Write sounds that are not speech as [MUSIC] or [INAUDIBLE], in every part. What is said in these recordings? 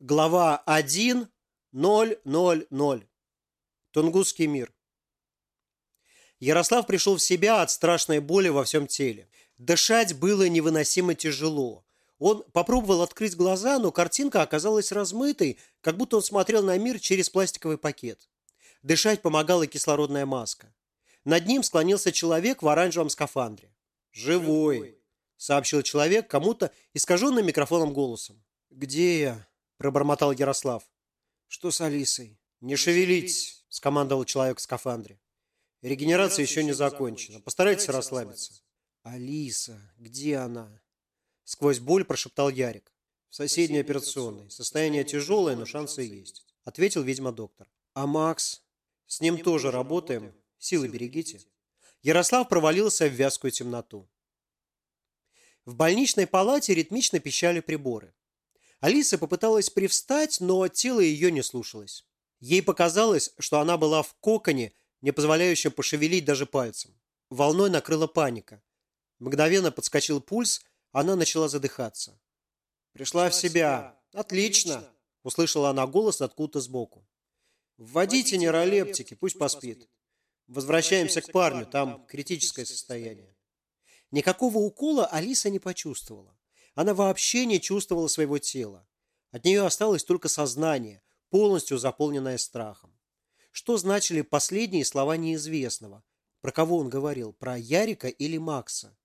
Глава 1.0.0.0. Тунгусский мир. Ярослав пришел в себя от страшной боли во всем теле. Дышать было невыносимо тяжело. Он попробовал открыть глаза, но картинка оказалась размытой, как будто он смотрел на мир через пластиковый пакет. Дышать помогала кислородная маска. Над ним склонился человек в оранжевом скафандре. «Живой», — сообщил человек кому-то искаженным микрофоном голосом. «Где я?» Пробормотал Ярослав. Что с Алисой? Не шевелитесь, скомандовал человек в скафандре. Регенерация еще не закончена. Постарайтесь расслабиться. Алиса, где она? Сквозь боль прошептал Ярик. В соседней операционной. Состояние тяжелое, но шансы есть. Ответил, видимо, доктор. А Макс? С ним тоже работаем. Силы берегите. Ярослав провалился в вязкую темноту. В больничной палате ритмично пищали приборы. Алиса попыталась привстать, но тело ее не слушалось. Ей показалось, что она была в коконе, не позволяющем пошевелить даже пальцем. Волной накрыла паника. Мгновенно подскочил пульс, она начала задыхаться. «Пришла в себя. Отлично!» – услышала она голос откуда-то сбоку. «Вводите нейролептики, пусть поспит. Возвращаемся к парню, там критическое состояние». Никакого укола Алиса не почувствовала. Она вообще не чувствовала своего тела. От нее осталось только сознание, полностью заполненное страхом. Что значили последние слова неизвестного? Про кого он говорил? Про Ярика или Макса?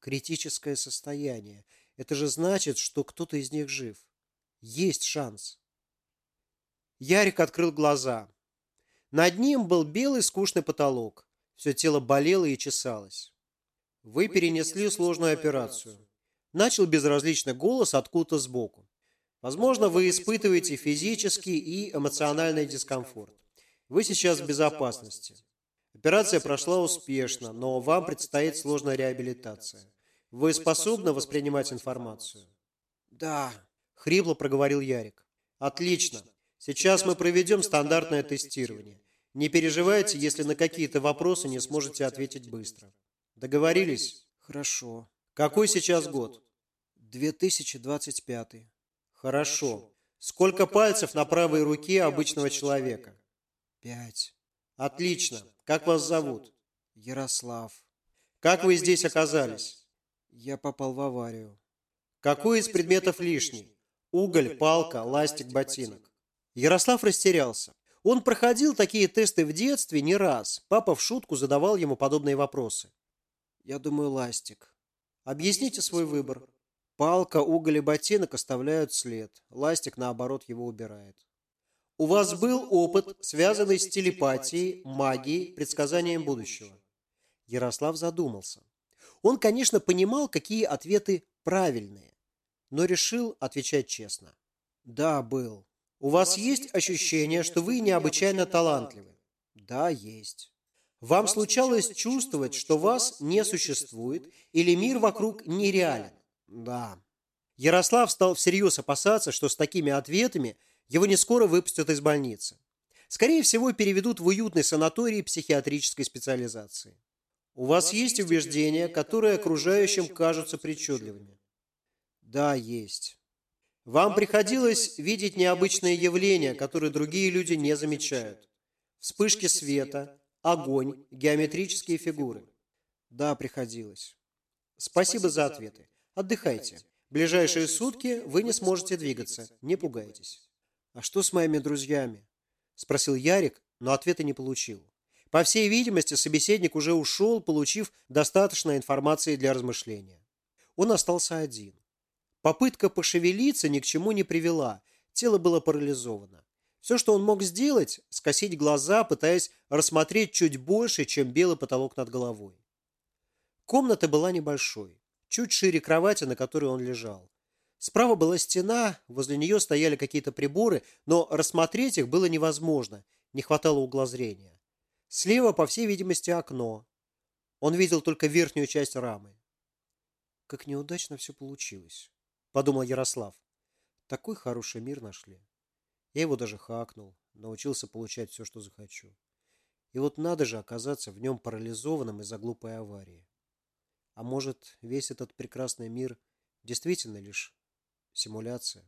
Критическое состояние. Это же значит, что кто-то из них жив. Есть шанс. Ярик открыл глаза. Над ним был белый скучный потолок. Все тело болело и чесалось. Вы перенесли сложную операцию. Начал безразличный голос откуда-то сбоку. Возможно, вы испытываете физический и эмоциональный дискомфорт. Вы сейчас в безопасности. Операция прошла успешно, но вам предстоит сложная реабилитация. Вы способны воспринимать информацию? Да, хрипло проговорил Ярик. Отлично. Сейчас мы проведем стандартное тестирование. Не переживайте, если на какие-то вопросы не сможете ответить быстро. Договорились? Хорошо. Какой сейчас год? 2025. Хорошо. Сколько пальцев на правой руке обычного человека? Пять. Отлично. Как вас зовут? Ярослав. Как вы здесь оказались? Я попал в аварию. Какой из предметов лишний? Уголь, палка, ластик, ботинок. Ярослав растерялся. Он проходил такие тесты в детстве не раз. Папа в шутку задавал ему подобные вопросы. Я думаю, ластик. Объясните свой выбор. Палка, уголь и ботинок оставляют след. Ластик, наоборот, его убирает. У вас был опыт, связанный с телепатией, магией, предсказанием будущего. Ярослав задумался. Он, конечно, понимал, какие ответы правильные, но решил отвечать честно. Да, был. У вас есть ощущение, что вы необычайно талантливы? Да, есть. Вам случалось чувствовать, что вас не существует или мир вокруг нереален? Да. Ярослав стал всерьез опасаться, что с такими ответами его не скоро выпустят из больницы. Скорее всего, переведут в уютный санаторий психиатрической специализации. У вас есть убеждения, которые окружающим кажутся причудливыми? Да, есть. Вам приходилось видеть необычные явления, которые другие люди не замечают. Вспышки света, огонь, геометрические фигуры. Да, приходилось. Спасибо за ответы. Отдыхайте. Ближайшие сутки вы не сможете двигаться. Не пугайтесь. А что с моими друзьями? Спросил Ярик, но ответа не получил. По всей видимости, собеседник уже ушел, получив достаточно информации для размышления. Он остался один. Попытка пошевелиться ни к чему не привела, тело было парализовано. Все, что он мог сделать, скосить глаза, пытаясь рассмотреть чуть больше, чем белый потолок над головой. Комната была небольшой, чуть шире кровати, на которой он лежал. Справа была стена, возле нее стояли какие-то приборы, но рассмотреть их было невозможно, не хватало угла зрения. Слева, по всей видимости, окно. Он видел только верхнюю часть рамы. Как неудачно все получилось, подумал Ярослав. Такой хороший мир нашли. Я его даже хакнул, научился получать все, что захочу. И вот надо же оказаться в нем парализованным из-за глупой аварии. А может, весь этот прекрасный мир действительно лишь симуляция?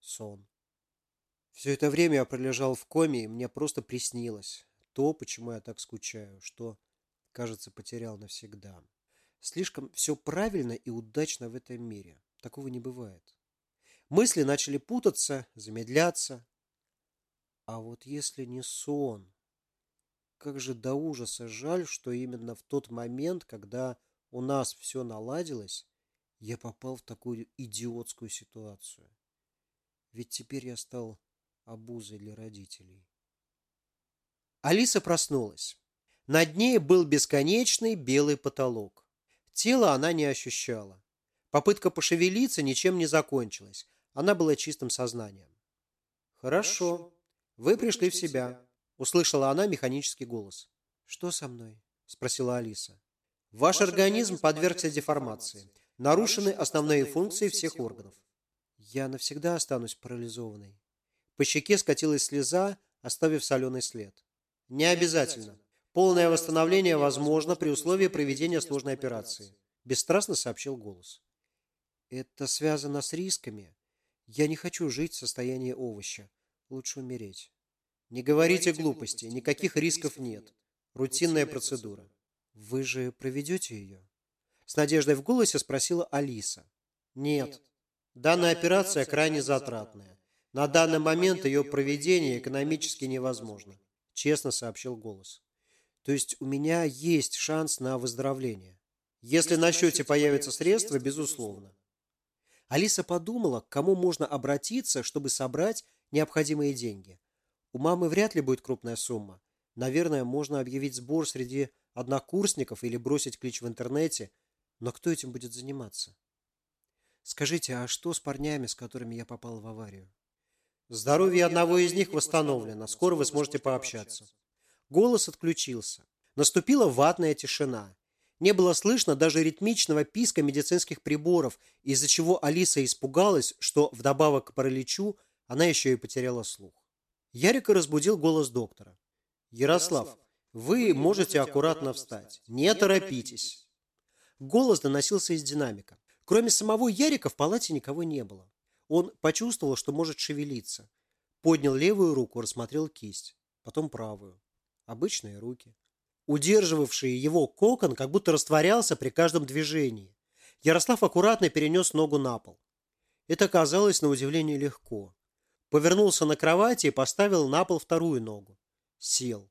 Сон. Все это время я пролежал в коме, и мне просто приснилось то, почему я так скучаю, что, кажется, потерял навсегда. Слишком все правильно и удачно в этом мире. Такого не бывает. Мысли начали путаться, замедляться. А вот если не сон, как же до ужаса жаль, что именно в тот момент, когда у нас все наладилось, я попал в такую идиотскую ситуацию. Ведь теперь я стал обузой для родителей. Алиса проснулась. Над ней был бесконечный белый потолок. Тело она не ощущала. Попытка пошевелиться ничем не закончилась. Она была чистым сознанием. «Хорошо. Вы пришли в себя», – услышала она механический голос. «Что со мной?» – спросила Алиса. «Ваш организм подвергся деформации. Нарушены основные функции всех органов. Я навсегда останусь парализованной». По щеке скатилась слеза, оставив соленый след. «Не обязательно. Полное восстановление возможно при условии проведения сложной операции», – бесстрастно сообщил голос. «Это связано с рисками. Я не хочу жить в состоянии овоща. Лучше умереть». «Не говорите глупости. Никаких рисков нет. Рутинная процедура». «Вы же проведете ее?» С надеждой в голосе спросила Алиса. «Нет. Данная операция крайне затратная. На данный момент ее проведение экономически невозможно», честно сообщил голос. То есть у меня есть шанс на выздоровление. Если на счете появятся средства, безусловно. Алиса подумала, к кому можно обратиться, чтобы собрать необходимые деньги. У мамы вряд ли будет крупная сумма. Наверное, можно объявить сбор среди однокурсников или бросить клич в интернете. Но кто этим будет заниматься? Скажите, а что с парнями, с которыми я попал в аварию? Здоровье одного из них восстановлено. Скоро вы сможете пообщаться. Голос отключился. Наступила ватная тишина. Не было слышно даже ритмичного писка медицинских приборов, из-за чего Алиса испугалась, что вдобавок к параличу она еще и потеряла слух. Ярика разбудил голос доктора. «Ярослав, вы можете аккуратно встать. Не торопитесь». Голос доносился из динамика. Кроме самого Ярика в палате никого не было. Он почувствовал, что может шевелиться. Поднял левую руку, рассмотрел кисть, потом правую обычные руки. Удерживавший его кокон как будто растворялся при каждом движении. Ярослав аккуратно перенес ногу на пол. Это казалось на удивление легко. Повернулся на кровати и поставил на пол вторую ногу. Сел.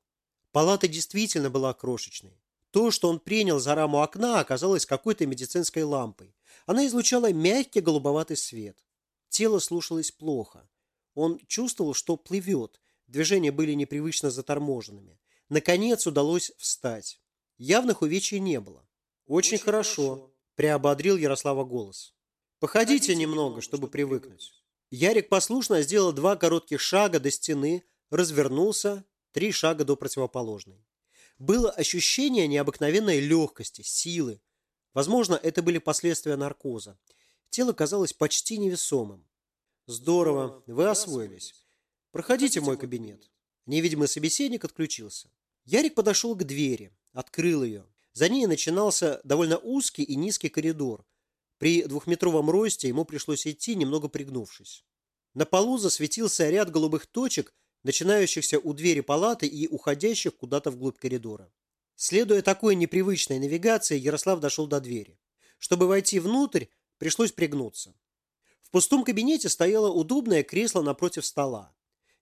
Палата действительно была крошечной. То, что он принял за раму окна, оказалось какой-то медицинской лампой. Она излучала мягкий голубоватый свет. Тело слушалось плохо. Он чувствовал, что плывет. Движения были непривычно заторможенными. Наконец удалось встать. Явных увечий не было. «Очень, Очень хорошо», хорошо. – приободрил Ярослава голос. «Походите Ходите немного, чтобы привыкнуть». Ярик послушно сделал два коротких шага до стены, развернулся, три шага до противоположной. Было ощущение необыкновенной легкости, силы. Возможно, это были последствия наркоза. Тело казалось почти невесомым. «Здорово, вы освоились. Проходите в мой кабинет». Невидимый собеседник отключился. Ярик подошел к двери, открыл ее. За ней начинался довольно узкий и низкий коридор. При двухметровом росте ему пришлось идти, немного пригнувшись. На полу засветился ряд голубых точек, начинающихся у двери палаты и уходящих куда-то вглубь коридора. Следуя такой непривычной навигации, Ярослав дошел до двери. Чтобы войти внутрь, пришлось пригнуться. В пустом кабинете стояло удобное кресло напротив стола.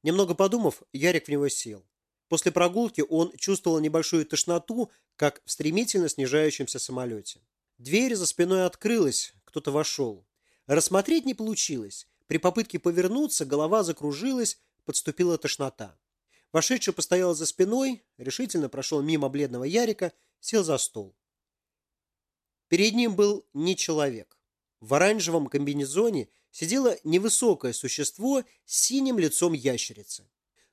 Немного подумав, Ярик в него сел. После прогулки он чувствовал небольшую тошноту, как в стремительно снижающемся самолете. Дверь за спиной открылась, кто-то вошел. Рассмотреть не получилось. При попытке повернуться голова закружилась, подступила тошнота. Вошедший постоял за спиной, решительно прошел мимо бледного Ярика, сел за стол. Перед ним был не человек. В оранжевом комбинезоне сидело невысокое существо с синим лицом ящерицы.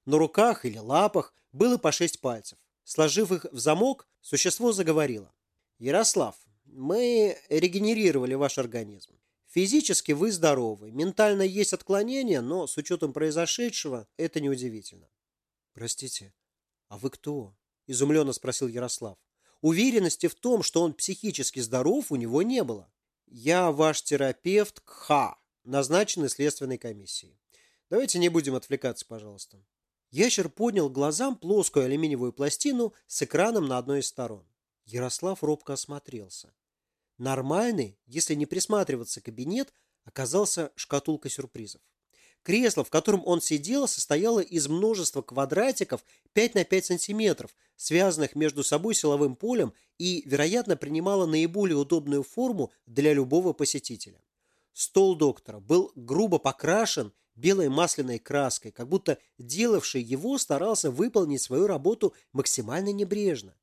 На руках или лапах было по шесть пальцев. Сложив их в замок, существо заговорило. «Ярослав, мы регенерировали ваш организм. Физически вы здоровы, ментально есть отклонения, но с учетом произошедшего это неудивительно». «Простите, а вы кто?» – изумленно спросил Ярослав. Уверенности в том, что он психически здоров, у него не было. «Я ваш терапевт Кха», назначены следственной комиссией. Давайте не будем отвлекаться, пожалуйста. Ящер поднял глазам плоскую алюминиевую пластину с экраном на одной из сторон. Ярослав робко осмотрелся. Нормальный, если не присматриваться, кабинет оказался шкатулкой сюрпризов. Кресло, в котором он сидел, состояло из множества квадратиков 5 на 5 сантиметров, связанных между собой силовым полем и, вероятно, принимало наиболее удобную форму для любого посетителя. Стол доктора был грубо покрашен белой масляной краской, как будто делавший его старался выполнить свою работу максимально небрежно.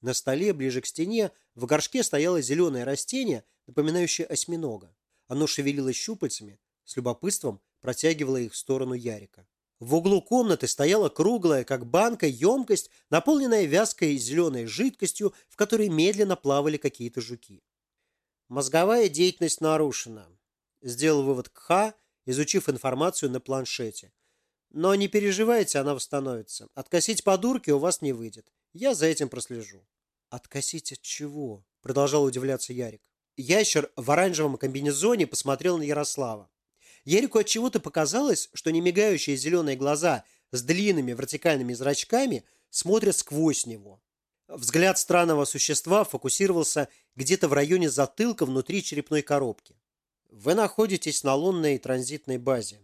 На столе, ближе к стене, в горшке стояло зеленое растение, напоминающее осьминога. Оно шевелилось щупальцами, с любопытством протягивало их в сторону Ярика. В углу комнаты стояла круглая, как банка, емкость, наполненная вязкой зеленой жидкостью, в которой медленно плавали какие-то жуки. Мозговая деятельность нарушена, сделал вывод Кха, изучив информацию на планшете. Но не переживайте, она восстановится. Откосить подурки у вас не выйдет. Я за этим прослежу. Откосить от чего? Продолжал удивляться Ярик. Ящер в оранжевом комбинезоне посмотрел на Ярослава. Ярику от чего-то показалось, что немигающие зеленые глаза с длинными вертикальными зрачками смотрят сквозь него. Взгляд странного существа фокусировался где-то в районе затылка внутри черепной коробки. Вы находитесь на лунной транзитной базе.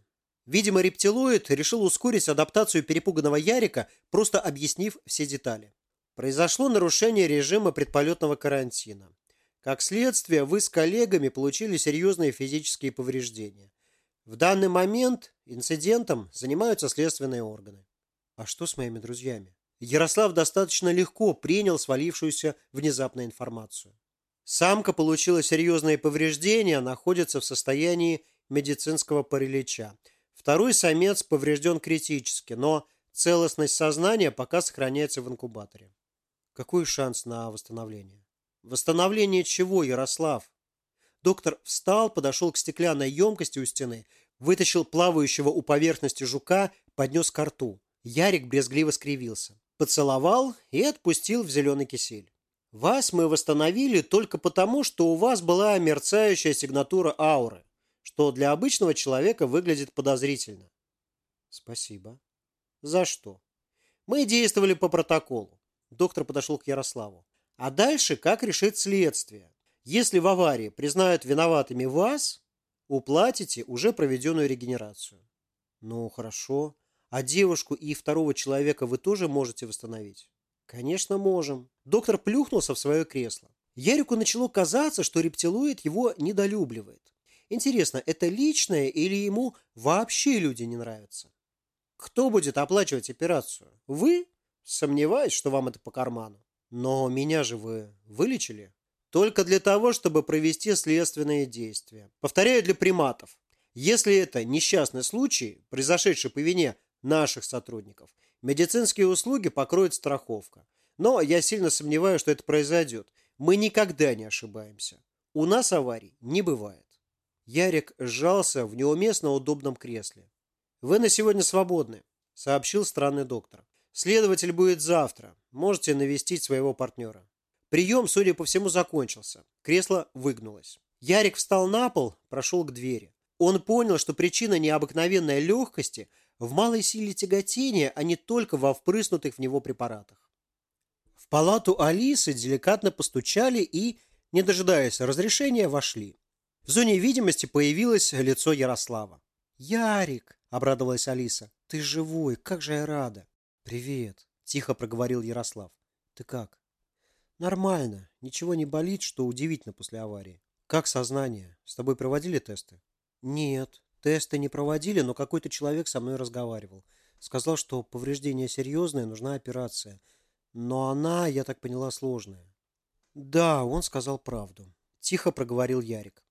Видимо, рептилоид решил ускорить адаптацию перепуганного Ярика, просто объяснив все детали. Произошло нарушение режима предполетного карантина. Как следствие, вы с коллегами получили серьезные физические повреждения. В данный момент инцидентом занимаются следственные органы. А что с моими друзьями? Ярослав достаточно легко принял свалившуюся внезапно информацию. Самка получила серьезные повреждения, находится в состоянии медицинского паралича. Второй самец поврежден критически, но целостность сознания пока сохраняется в инкубаторе. Какой шанс на восстановление? Восстановление чего, Ярослав? Доктор встал, подошел к стеклянной емкости у стены, вытащил плавающего у поверхности жука, поднес к рту. Ярик брезгливо скривился. Поцеловал и отпустил в зеленый кисель. Вас мы восстановили только потому, что у вас была мерцающая сигнатура ауры, что для обычного человека выглядит подозрительно. Спасибо. За что? Мы действовали по протоколу. Доктор подошел к Ярославу. А дальше как решит следствие? Если в аварии признают виноватыми вас, уплатите уже проведенную регенерацию. Ну, хорошо. А девушку и второго человека вы тоже можете восстановить? Конечно, можем. Доктор плюхнулся в свое кресло. Ярику начало казаться, что рептилоид его недолюбливает. Интересно, это личное или ему вообще люди не нравятся? Кто будет оплачивать операцию? Вы? Сомневаюсь, что вам это по карману. Но меня же вы вылечили? Только для того, чтобы провести следственные действия. Повторяю для приматов. Если это несчастный случай, произошедший по вине наших сотрудников, медицинские услуги покроет страховка. Но я сильно сомневаюсь, что это произойдет. Мы никогда не ошибаемся. У нас аварий не бывает. Ярик сжался в неуместно удобном кресле. «Вы на сегодня свободны», — сообщил странный доктор. «Следователь будет завтра. Можете навестить своего партнера». Прием, судя по всему, закончился. Кресло выгнулось. Ярик встал на пол, прошел к двери. Он понял, что причина необыкновенной легкости в малой силе тяготения, а не только во впрыснутых в него препаратах. В палату Алисы деликатно постучали и, не дожидаясь разрешения, вошли. В зоне видимости появилось лицо Ярослава. «Ярик!» – обрадовалась Алиса. «Ты живой, как же я рада!» «Привет!» – тихо проговорил Ярослав. «Ты как?» «Нормально. Ничего не болит, что удивительно после аварии. Как сознание? С тобой проводили тесты?» «Нет. Тесты не проводили, но какой-то человек со мной разговаривал. Сказал, что повреждение серьезное, нужна операция. Но она, я так поняла, сложная». «Да, он сказал правду», – тихо проговорил Ярик.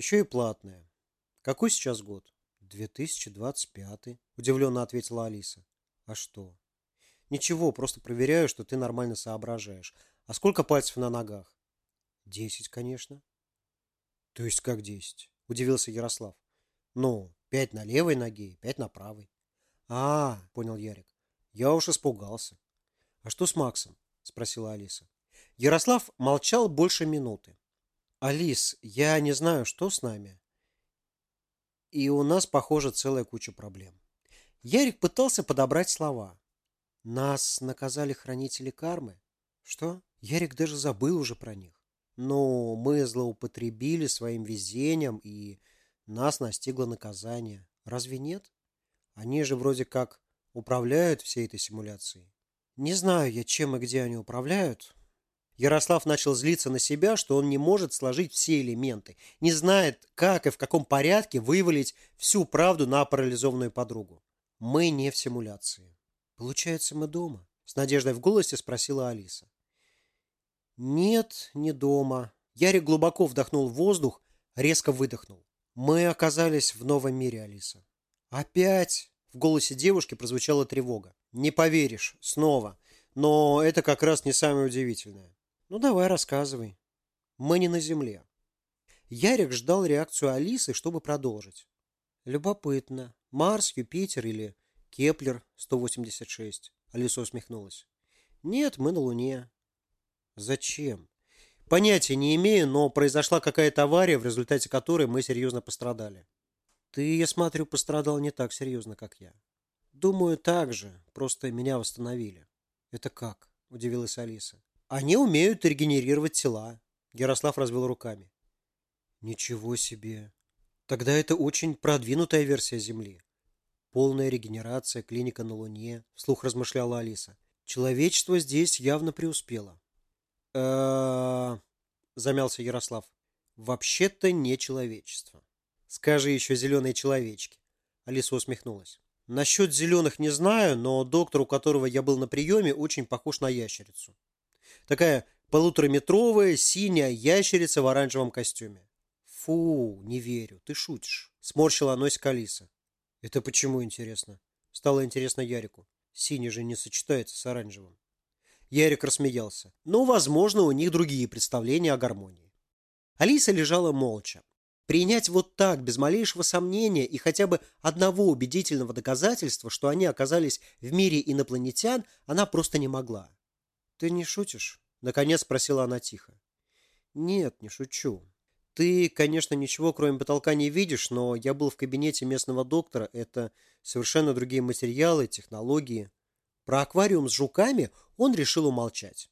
Еще и платная. Какой сейчас год? 2025, удивленно ответила Алиса. А что? Ничего, просто проверяю, что ты нормально соображаешь. А сколько пальцев на ногах? Десять, конечно. То есть как десять? Удивился Ярослав. Ну, пять на левой ноге, пять на правой. А, понял Ярик. Я уж испугался. А что с Максом? Спросила Алиса. Ярослав молчал больше минуты. «Алис, я не знаю, что с нами». И у нас, похоже, целая куча проблем. Ярик пытался подобрать слова. Нас наказали хранители кармы. Что? Ярик даже забыл уже про них. Но мы злоупотребили своим везением, и нас настигло наказание. Разве нет? Они же вроде как управляют всей этой симуляцией. Не знаю я, чем и где они управляют. Ярослав начал злиться на себя, что он не может сложить все элементы, не знает, как и в каком порядке вывалить всю правду на парализованную подругу. Мы не в симуляции. Получается, мы дома? С надеждой в голосе спросила Алиса. Нет, не дома. Ярик глубоко вдохнул воздух, резко выдохнул. Мы оказались в новом мире, Алиса. Опять? В голосе девушки прозвучала тревога. Не поверишь, снова. Но это как раз не самое удивительное. Ну давай, рассказывай. Мы не на Земле. Ярик ждал реакцию Алисы, чтобы продолжить. Любопытно. Марс, Юпитер или Кеплер 186? Алиса усмехнулась. Нет, мы на Луне. Зачем? Понятия не имею, но произошла какая-то авария, в результате которой мы серьезно пострадали. Ты, я смотрю, пострадал не так серьезно, как я. Думаю, так же, просто меня восстановили. Это как? Удивилась Алиса. Они умеют регенерировать тела. Ярослав развел руками. Ничего себе. Тогда это очень продвинутая версия Земли. Полная регенерация, клиника на Луне, вслух размышляла Алиса. Человечество здесь явно преуспело. э замялся Ярослав. Вообще-то не человечество. Скажи еще зеленые человечки. Алиса усмехнулась. Насчет зеленых не знаю, но доктор, у которого я был на приеме, очень похож на ящерицу. Такая полутораметровая синяя ящерица в оранжевом костюме. Фу, не верю, ты шутишь. Сморщила носик Алиса. Это почему интересно? Стало интересно Ярику. Синий же не сочетается с оранжевым. Ярик рассмеялся. Но, возможно, у них другие представления о гармонии. Алиса лежала молча. Принять вот так, без малейшего сомнения и хотя бы одного убедительного доказательства, что они оказались в мире инопланетян, она просто не могла. «Ты не шутишь?» – наконец спросила она тихо. «Нет, не шучу. Ты, конечно, ничего кроме потолка не видишь, но я был в кабинете местного доктора. Это совершенно другие материалы, технологии. Про аквариум с жуками он решил умолчать.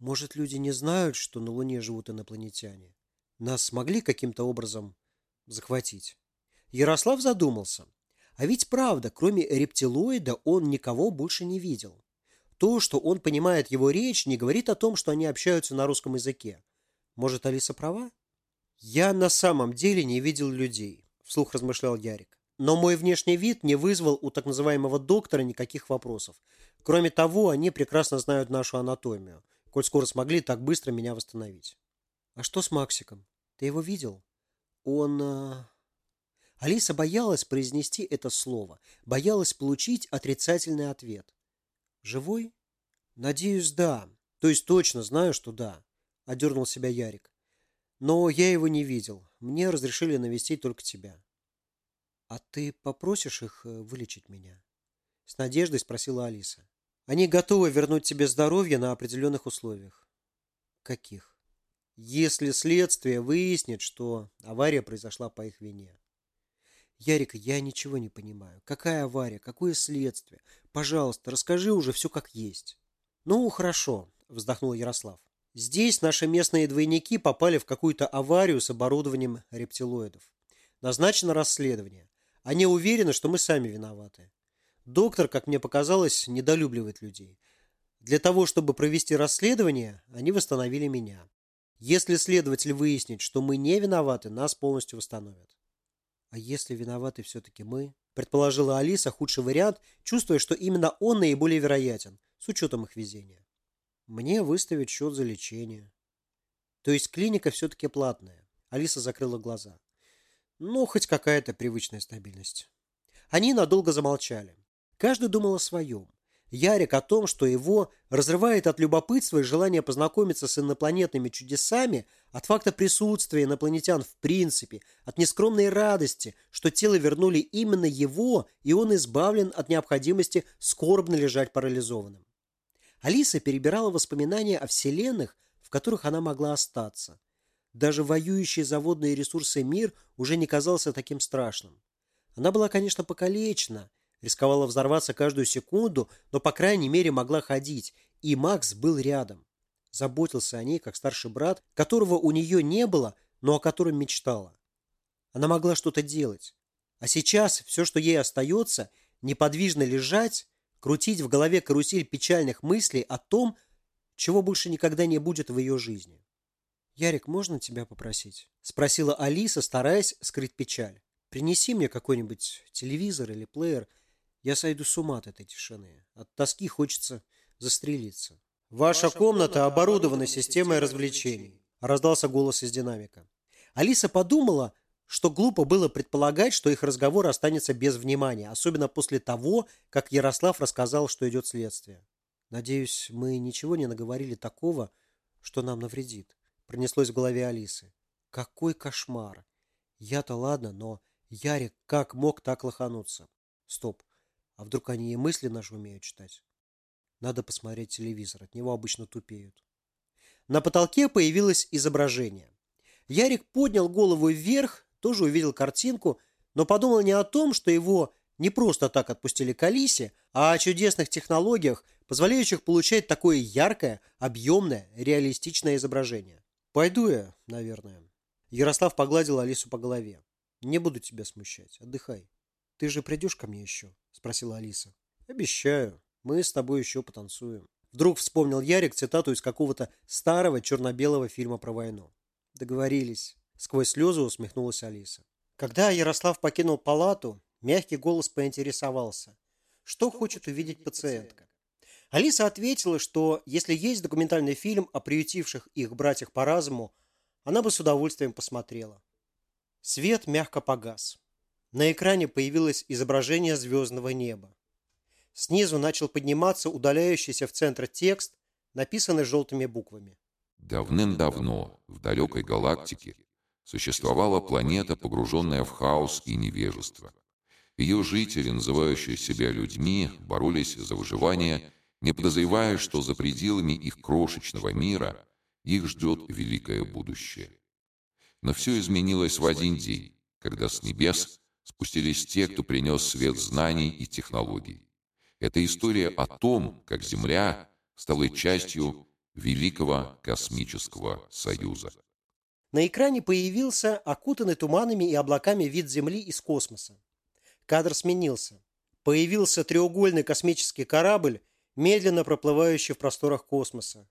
Может, люди не знают, что на Луне живут инопланетяне? Нас смогли каким-то образом захватить? Ярослав задумался. А ведь правда, кроме рептилоида, он никого больше не видел. То, что он понимает его речь, не говорит о том, что они общаются на русском языке. Может, Алиса права? Я на самом деле не видел людей, вслух размышлял Ярик. Но мой внешний вид не вызвал у так называемого доктора никаких вопросов. Кроме того, они прекрасно знают нашу анатомию, коль скоро смогли так быстро меня восстановить. А что с Максиком? Ты его видел? Он... А... Алиса боялась произнести это слово, боялась получить отрицательный ответ. Живой? Надеюсь, да. То есть точно знаю, что да. Одернул себя Ярик. Но я его не видел. Мне разрешили навестить только тебя. А ты попросишь их э, вылечить меня? С надеждой спросила Алиса. Они готовы вернуть тебе здоровье на определенных условиях. Каких? если следствие выяснит, что авария произошла по их вине. Ярик, я ничего не понимаю. Какая авария? Какое следствие? Пожалуйста, расскажи уже все как есть. Ну, хорошо, вздохнул Ярослав. Здесь наши местные двойники попали в какую-то аварию с оборудованием рептилоидов. Назначено расследование. Они уверены, что мы сами виноваты. Доктор, как мне показалось, недолюбливает людей. Для того, чтобы провести расследование, они восстановили меня. Если следователь выяснит, что мы не виноваты, нас полностью восстановят. А если виноваты все-таки мы? Предположила Алиса худший вариант, чувствуя, что именно он наиболее вероятен, с учетом их везения. Мне выставят счет за лечение. То есть клиника все-таки платная. Алиса закрыла глаза. Ну, хоть какая-то привычная стабильность. Они надолго замолчали. Каждый думал о своем. Ярик о том, что его разрывает от любопытства и желания познакомиться с инопланетными чудесами, от факта присутствия инопланетян в принципе, от нескромной радости, что тело вернули именно его, и он избавлен от необходимости скорбно лежать парализованным. Алиса перебирала воспоминания о вселенных, в которых она могла остаться. Даже воюющий за водные ресурсы мир уже не казался таким страшным. Она была, конечно, покалечена, рисковала взорваться каждую секунду, но, по крайней мере, могла ходить, и Макс был рядом. Заботился о ней, как старший брат, которого у нее не было, но о котором мечтала. Она могла что-то делать. А сейчас все, что ей остается, неподвижно лежать, крутить в голове карусель печальных мыслей о том, чего больше никогда не будет в ее жизни. «Ярик, можно тебя попросить?» – спросила Алиса, стараясь скрыть печаль. «Принеси мне какой-нибудь телевизор или плеер. Я сойду с ума от этой тишины. От тоски хочется застрелиться». «Ваша комната оборудована системой развлечений», – раздался голос из динамика. Алиса подумала, что глупо было предполагать, что их разговор останется без внимания, особенно после того, как Ярослав рассказал, что идет следствие. «Надеюсь, мы ничего не наговорили такого, что нам навредит», пронеслось в голове Алисы. «Какой кошмар! Я-то ладно, но Ярик как мог так лохануться? Стоп, а вдруг они и мысли наши умеют читать? Надо посмотреть телевизор, от него обычно тупеют». На потолке появилось изображение. Ярик поднял голову вверх, тоже увидел картинку, но подумал не о том, что его не просто так отпустили к Алисе, а о чудесных технологиях, позволяющих получать такое яркое, объемное, реалистичное изображение. «Пойду я, наверное». Ярослав погладил Алису по голове. «Не буду тебя смущать. Отдыхай». «Ты же придешь ко мне еще?» – спросила Алиса. «Обещаю. Мы с тобой еще потанцуем». Вдруг вспомнил Ярик цитату из какого-то старого черно-белого фильма про войну. Договорились. Сквозь слезы усмехнулась Алиса. Когда Ярослав покинул палату, мягкий голос поинтересовался, что хочет увидеть пациентка. Алиса ответила, что если есть документальный фильм о приютивших их братьях по разуму, она бы с удовольствием посмотрела. Свет мягко погас. На экране появилось изображение звездного неба. Снизу начал подниматься удаляющийся в центр текст, написанный желтыми буквами. Давным-давно в далекой галактике существовала планета, погруженная в хаос и невежество. Ее жители, называющие себя людьми, боролись за выживание, не подозревая, что за пределами их крошечного мира их ждет великое будущее. Но все изменилось в один день, когда с небес спустились те, кто принес свет знаний и технологий. Это история о том, как Земля стала частью Великого космического союза. На экране появился окутанный туманами и облаками вид Земли из космоса. Кадр сменился. Появился треугольный космический корабль, медленно проплывающий в просторах космоса.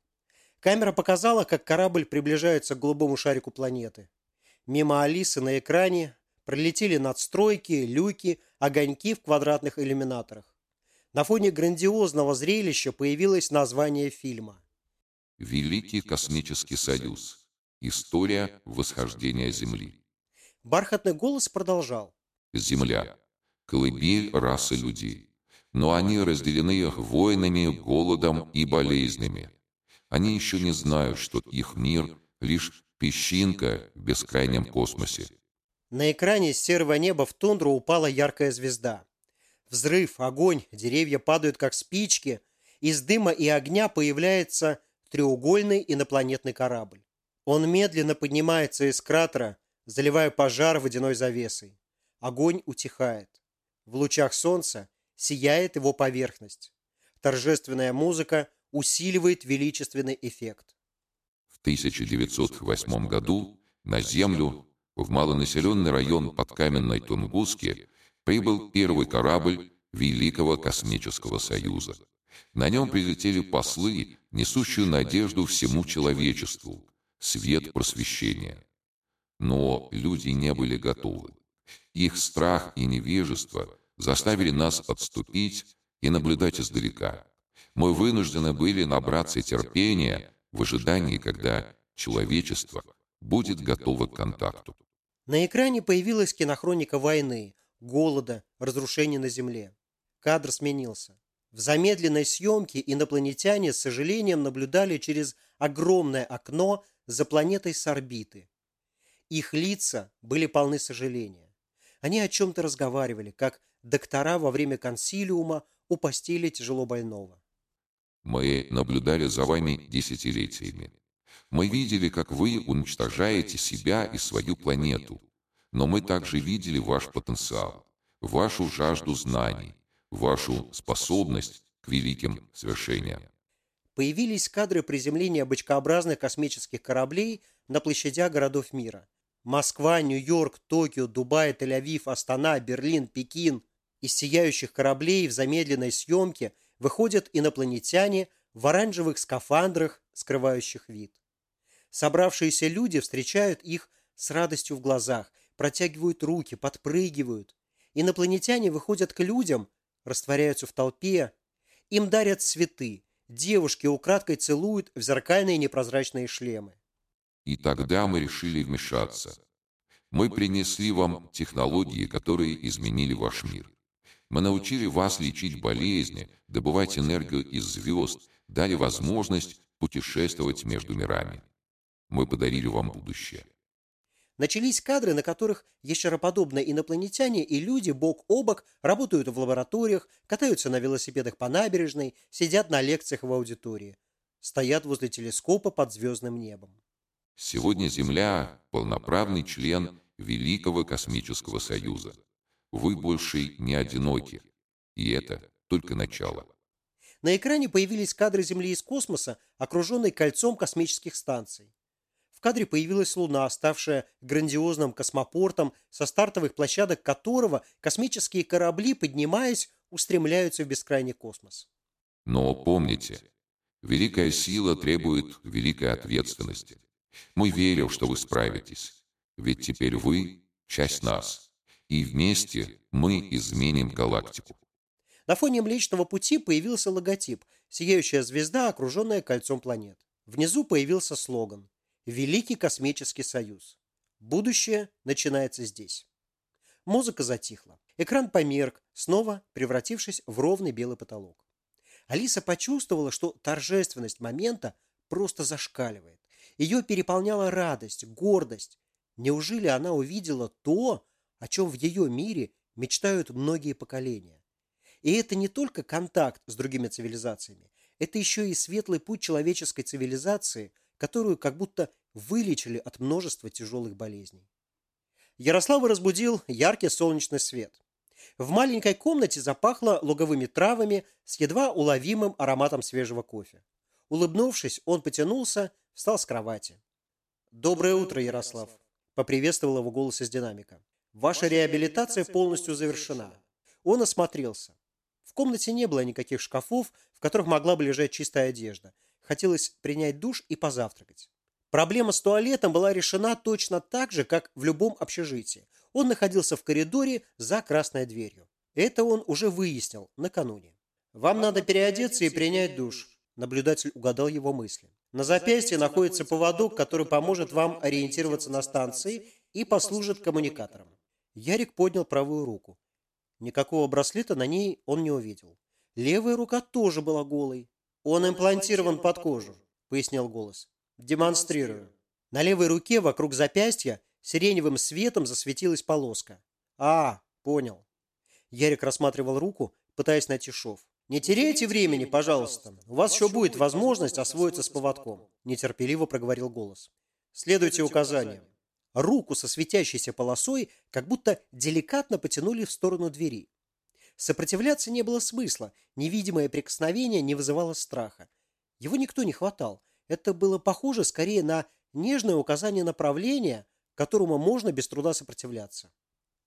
Камера показала, как корабль приближается к голубому шарику планеты. Мимо Алисы на экране пролетели надстройки, люки, огоньки в квадратных иллюминаторах. На фоне грандиозного зрелища появилось название фильма. «Великий космический союз. История восхождения Земли. Бархатный голос продолжал. Земля. Колыбель расы людей. Но они разделены войнами, голодом и болезнями. Они еще не знают, что их мир – лишь песчинка в бескрайнем космосе. На экране с серого неба в тундру упала яркая звезда. Взрыв, огонь, деревья падают как спички. Из дыма и огня появляется треугольный инопланетный корабль. Он медленно поднимается из кратера, заливая пожар водяной завесой. Огонь утихает. В лучах солнца сияет его поверхность. Торжественная музыка усиливает величественный эффект. В 1908 году на Землю, в малонаселенный район под Каменной Тунгуске, прибыл первый корабль Великого Космического Союза. На нем прилетели послы, несущие надежду всему человечеству, свет просвещения. Но люди не были готовы. Их страх и невежество заставили нас отступить и наблюдать издалека. Мы вынуждены были набраться терпения в ожидании, когда человечество будет готово к контакту. На экране появилась кинохроника войны, голода, разрушений на Земле. Кадр сменился. В замедленной съемке инопланетяне с сожалением наблюдали через огромное окно за планетой с орбиты. Их лица были полны сожаления. Они о чем-то разговаривали, как доктора во время консилиума у постели тяжело больного. Мы наблюдали за вами десятилетиями. Мы видели, как вы уничтожаете себя и свою планету. Но мы также видели ваш потенциал, вашу жажду знаний, вашу способность к великим свершениям. Появились кадры приземления бычкообразных космических кораблей на площадях городов мира. Москва, Нью-Йорк, Токио, Дубай, Тель-Авив, Астана, Берлин, Пекин. Из сияющих кораблей в замедленной съемке выходят инопланетяне в оранжевых скафандрах, скрывающих вид. Собравшиеся люди встречают их с радостью в глазах, протягивают руки, подпрыгивают. Инопланетяне выходят к людям, растворяются в толпе, им дарят цветы, девушки украдкой целуют в зеркальные непрозрачные шлемы. И тогда мы решили вмешаться. Мы принесли вам технологии, которые изменили ваш мир. Мы научили вас лечить болезни, добывать энергию из звезд, дали возможность путешествовать между мирами. Мы подарили вам будущее. Начались кадры, на которых ящероподобные инопланетяне и люди бок о бок работают в лабораториях, катаются на велосипедах по набережной, сидят на лекциях в аудитории, стоят возле телескопа под звездным небом. Сегодня Земля – полноправный член Великого Космического Союза. Вы больше не одиноки. И это только начало. На экране появились кадры Земли из космоса, окруженной кольцом космических станций. В кадре появилась Луна, ставшая грандиозным космопортом, со стартовых площадок которого космические корабли, поднимаясь, устремляются в бескрайний космос. Но помните, великая сила требует великой ответственности. Мы верим, что вы справитесь, ведь теперь вы – часть нас, и вместе мы изменим галактику. На фоне Млечного Пути появился логотип – сияющая звезда, окруженная кольцом планет. Внизу появился слоган «Великий космический союз». Будущее начинается здесь. Музыка затихла. Экран померк, снова превратившись в ровный белый потолок. Алиса почувствовала, что торжественность момента просто зашкаливает. Ее переполняла радость, гордость. Неужели она увидела то, о чем в ее мире мечтают многие поколения? И это не только контакт с другими цивилизациями, это еще и светлый путь человеческой цивилизации, которую как будто вылечили от множества тяжелых болезней. Ярослава разбудил яркий солнечный свет. В маленькой комнате запахло луговыми травами с едва уловимым ароматом свежего кофе. Улыбнувшись, он потянулся Встал с кровати. «Доброе утро, Ярослав!» – поприветствовал его голос из динамика. «Ваша реабилитация полностью завершена». Он осмотрелся. В комнате не было никаких шкафов, в которых могла бы лежать чистая одежда. Хотелось принять душ и позавтракать. Проблема с туалетом была решена точно так же, как в любом общежитии. Он находился в коридоре за красной дверью. Это он уже выяснил накануне. «Вам надо переодеться и принять душ», – наблюдатель угадал его мысли. На запястье находится поводок, который поможет вам ориентироваться на станции и послужит коммуникатором. Ярик поднял правую руку. Никакого браслета на ней он не увидел. Левая рука тоже была голой. «Он имплантирован под кожу», — пояснил голос. «Демонстрирую». На левой руке вокруг запястья сиреневым светом засветилась полоска. «А, понял». Ярик рассматривал руку, пытаясь найти шов. «Не теряйте времени, пожалуйста. У вас еще будет возможность освоиться с поводком», – нетерпеливо проговорил голос. «Следуйте указаниям». Руку со светящейся полосой как будто деликатно потянули в сторону двери. Сопротивляться не было смысла, невидимое прикосновение не вызывало страха. Его никто не хватал. Это было похоже скорее на нежное указание направления, которому можно без труда сопротивляться.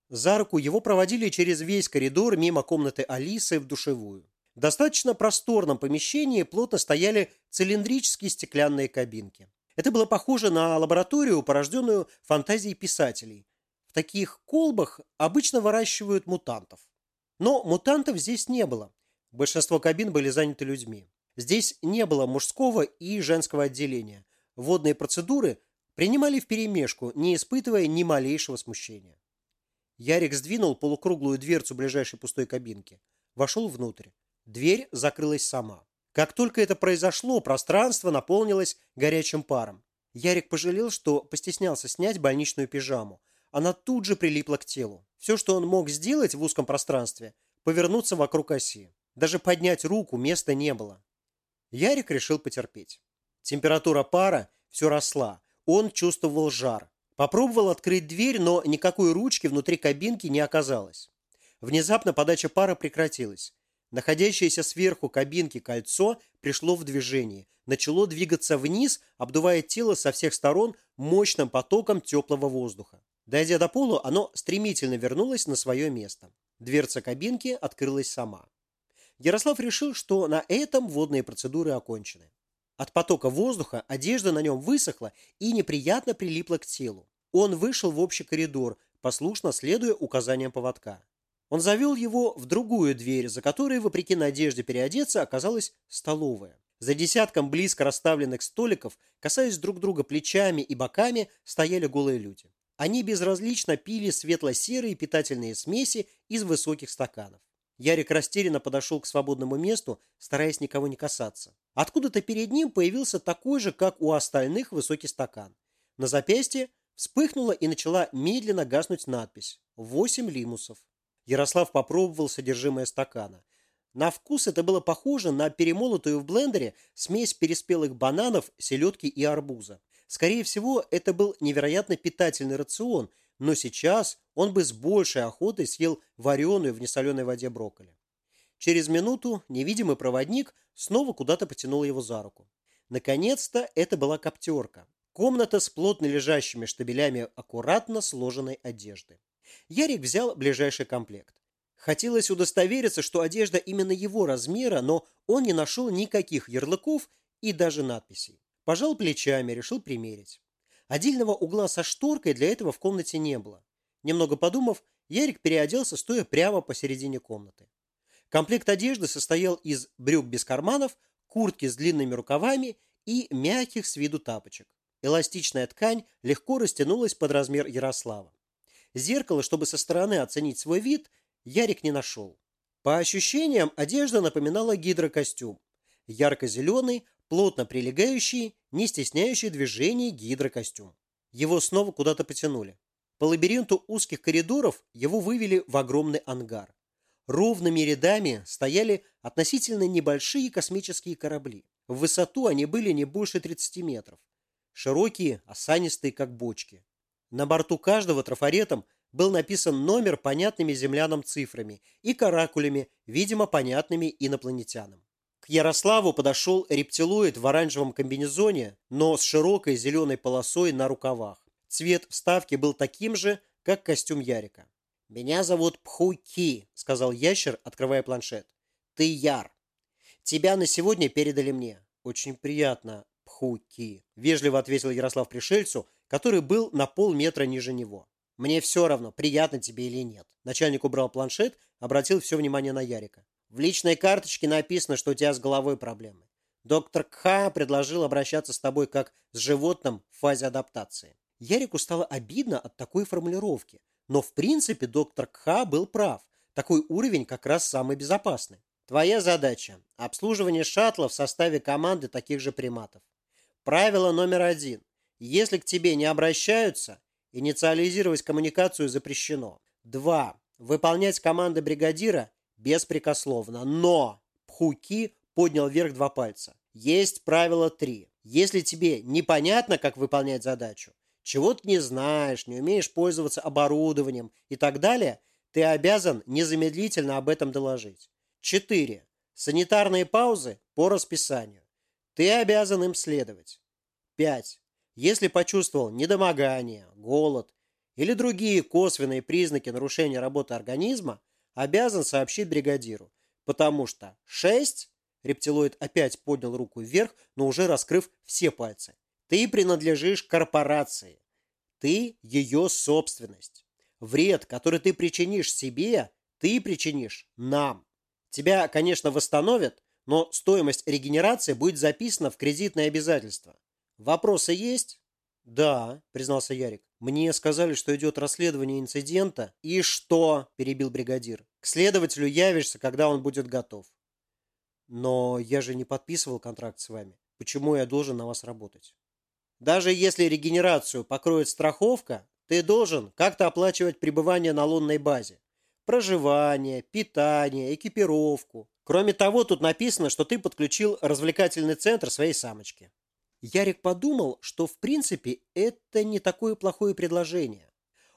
За руку его проводили через весь коридор мимо комнаты Алисы в душевую. В достаточно просторном помещении плотно стояли цилиндрические стеклянные кабинки. Это было похоже на лабораторию, порожденную фантазией писателей. В таких колбах обычно выращивают мутантов. Но мутантов здесь не было. Большинство кабин были заняты людьми. Здесь не было мужского и женского отделения. Водные процедуры принимали вперемешку, не испытывая ни малейшего смущения. Ярик сдвинул полукруглую дверцу ближайшей пустой кабинки. Вошел внутрь. Дверь закрылась сама. Как только это произошло, пространство наполнилось горячим паром. Ярик пожалел, что постеснялся снять больничную пижаму. Она тут же прилипла к телу. Все, что он мог сделать в узком пространстве, повернуться вокруг оси. Даже поднять руку места не было. Ярик решил потерпеть. Температура пара все росла. Он чувствовал жар. Попробовал открыть дверь, но никакой ручки внутри кабинки не оказалось. Внезапно подача пара прекратилась. Находящееся сверху кабинки кольцо пришло в движение, начало двигаться вниз, обдувая тело со всех сторон мощным потоком теплого воздуха. Дойдя до пола, оно стремительно вернулось на свое место. Дверца кабинки открылась сама. Ярослав решил, что на этом водные процедуры окончены. От потока воздуха одежда на нем высохла и неприятно прилипла к телу. Он вышел в общий коридор, послушно следуя указаниям поводка. Он завел его в другую дверь, за которой, вопреки надежде переодеться, оказалась столовая. За десятком близко расставленных столиков, касаясь друг друга плечами и боками, стояли голые люди. Они безразлично пили светло-серые питательные смеси из высоких стаканов. Ярик растерянно подошел к свободному месту, стараясь никого не касаться. Откуда-то перед ним появился такой же, как у остальных, высокий стакан. На запястье вспыхнула и начала медленно гаснуть надпись «Восемь лимусов». Ярослав попробовал содержимое стакана. На вкус это было похоже на перемолотую в блендере смесь переспелых бананов, селедки и арбуза. Скорее всего, это был невероятно питательный рацион – но сейчас он бы с большей охотой съел вареную в несоленой воде брокколи. Через минуту невидимый проводник снова куда-то потянул его за руку. Наконец-то это была коптерка. Комната с плотно лежащими штабелями аккуратно сложенной одежды. Ярик взял ближайший комплект. Хотелось удостовериться, что одежда именно его размера, но он не нашел никаких ярлыков и даже надписей. Пожал плечами, решил примерить. Отдельного угла со шторкой для этого в комнате не было. Немного подумав, Ярик переоделся, стоя прямо посередине комнаты. Комплект одежды состоял из брюк без карманов, куртки с длинными рукавами и мягких с виду тапочек. Эластичная ткань легко растянулась под размер Ярослава. Зеркало, чтобы со стороны оценить свой вид, Ярик не нашел. По ощущениям, одежда напоминала гидрокостюм. Ярко-зеленый, плотно прилегающий, не стесняющий движений гидрокостюм. Его снова куда-то потянули. По лабиринту узких коридоров его вывели в огромный ангар. Ровными рядами стояли относительно небольшие космические корабли. В высоту они были не больше 30 метров. Широкие, осанистые, как бочки. На борту каждого трафаретом был написан номер понятными землянам цифрами и каракулями, видимо, понятными инопланетянам. К Ярославу подошел рептилоид в оранжевом комбинезоне, но с широкой зеленой полосой на рукавах. Цвет вставки был таким же, как костюм Ярика. «Меня зовут Пхуки», — сказал ящер, открывая планшет. «Ты Яр. Тебя на сегодня передали мне. Очень приятно, Пхуки», — вежливо ответил Ярослав пришельцу, который был на полметра ниже него. «Мне все равно, приятно тебе или нет». Начальник убрал планшет, обратил все внимание на Ярика. В личной карточке написано, что у тебя с головой проблемы. Доктор Кха предложил обращаться с тобой как с животным в фазе адаптации. Ярику стало обидно от такой формулировки. Но в принципе доктор Кха был прав. Такой уровень как раз самый безопасный. Твоя задача – обслуживание шаттла в составе команды таких же приматов. Правило номер один. Если к тебе не обращаются, инициализировать коммуникацию запрещено. Два. Выполнять команды бригадира беспрекословно. Но Пхуки поднял вверх два пальца. Есть правило три. Если тебе непонятно, как выполнять задачу, чего ты не знаешь, не умеешь пользоваться оборудованием и так далее, ты обязан незамедлительно об этом доложить. Четыре. Санитарные паузы по расписанию. Ты обязан им следовать. Пять. Если почувствовал недомогание, голод или другие косвенные признаки нарушения работы организма, обязан сообщить бригадиру, потому что 6, рептилоид опять поднял руку вверх, но уже раскрыв все пальцы, ты принадлежишь корпорации, ты ее собственность. Вред, который ты причинишь себе, ты причинишь нам. Тебя, конечно, восстановят, но стоимость регенерации будет записана в кредитное обязательство. Вопросы есть? Да, признался Ярик. Мне сказали, что идет расследование инцидента. И что? Перебил бригадир. К следователю явишься, когда он будет готов. Но я же не подписывал контракт с вами. Почему я должен на вас работать? Даже если регенерацию покроет страховка, ты должен как-то оплачивать пребывание на лунной базе. Проживание, питание, экипировку. Кроме того, тут написано, что ты подключил развлекательный центр своей самочки. Ярик подумал, что в принципе это не такое плохое предложение.